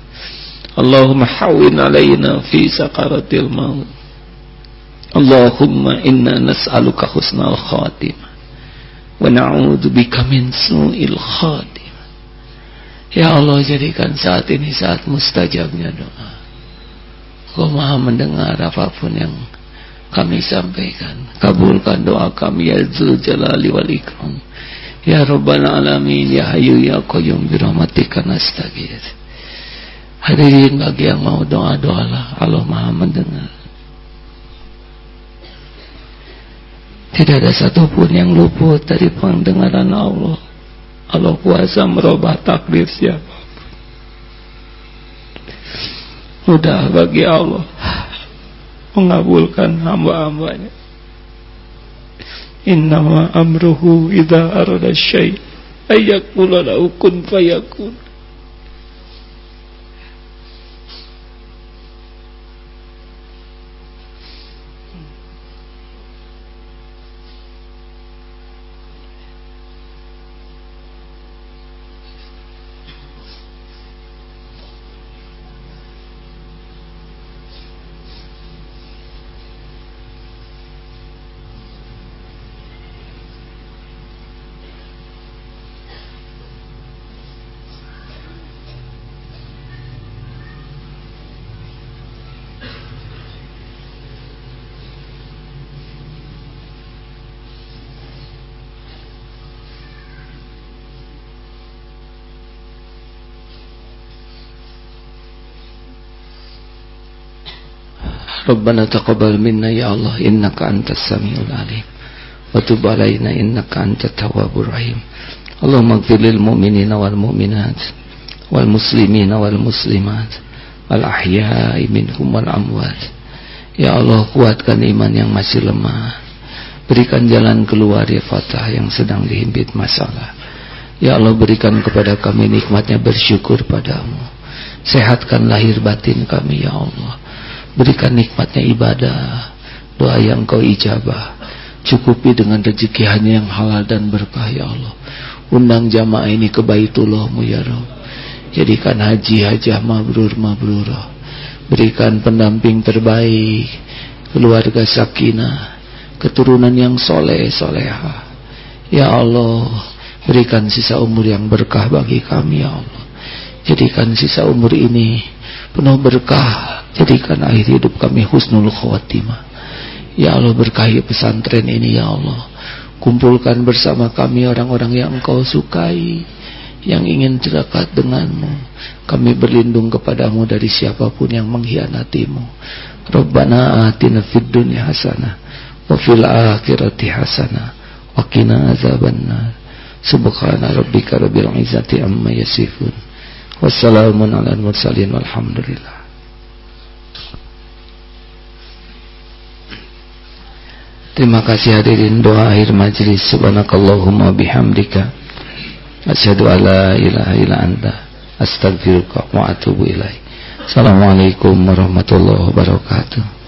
Allahumma hawin alaina fi sakaratil maut Allahumma inna nas'aluka husnal khatimah wa na'udzu bika min su'il khatimah Ya Allah jadikan saat ini saat mustajabnya doa. Kau maha mendengar apa pun yang kami sampaikan. Kabulkan doa kami ya Zul Jalali wal Ikram. Ya Rabbal Alamin Ya Hayu Ya Qayyum Birahmatika Nastagir Hadirin bagi yang mau doa-doalah Allah maha mendengar. Tidak ada satupun yang luput dari pendengaran Allah. Allah kuasa merubah takdir siapa Mudah bagi Allah Mengabulkan hamba-hambanya. Innama amruhu idha arada syai Ayyakula lahu kun fayakun Rabbana taqabbal minna ya Allah innaka antas samiul alim. Wa tub alaina innaka antat tawwabur rahim. Allahumma ighfir lil mu'minina wal mu'minat wal muslimina wal muslimat wal ahya'i minhum wal amwat. Ya Allah kuatkan iman yang masih lemah. Berikan jalan keluar ya Fatah yang sedang dihimpit masalah. Ya Allah berikan kepada kami nikmatnya bersyukur padamu. Sehatkan lahir batin kami ya Allah. Berikan nikmatnya ibadah. Doa yang kau ijabah. Cukupi dengan rezeki hanya yang halal dan berkah ya Allah. Undang jamaah ini ke baitullahmu ya Rabb. Jadikan haji hajah mabrur mabrurah. Berikan pendamping terbaik. Keluarga sakinah keturunan yang soleh soleha. Ya Allah, berikan sisa umur yang berkah bagi kami ya Allah. Jadikan sisa umur ini penuh berkah. Jadikan akhir hidup kami husnul khawatimah. Ya Allah berkahi pesantren ini ya Allah. Kumpulkan bersama kami orang-orang yang engkau sukai yang ingin dekat denganmu. Kami berlindung kepadamu dari siapa pun yang mengkhianatimu. Rabbana atina fid dunya hasanah wa fil akhirati hasanah wa qina azabannar subhana rabbika rabbil izzati amma yasifun wassalamun ala mursalin walhamdulillah Terima kasih hadirin doa akhir majlis. Subhanakallahumma bihamdika. Asyhadu alla ilaha illa anta. Astaghfiruka wa atubu ilaik. Assalamualaikum warahmatullahi wabarakatuh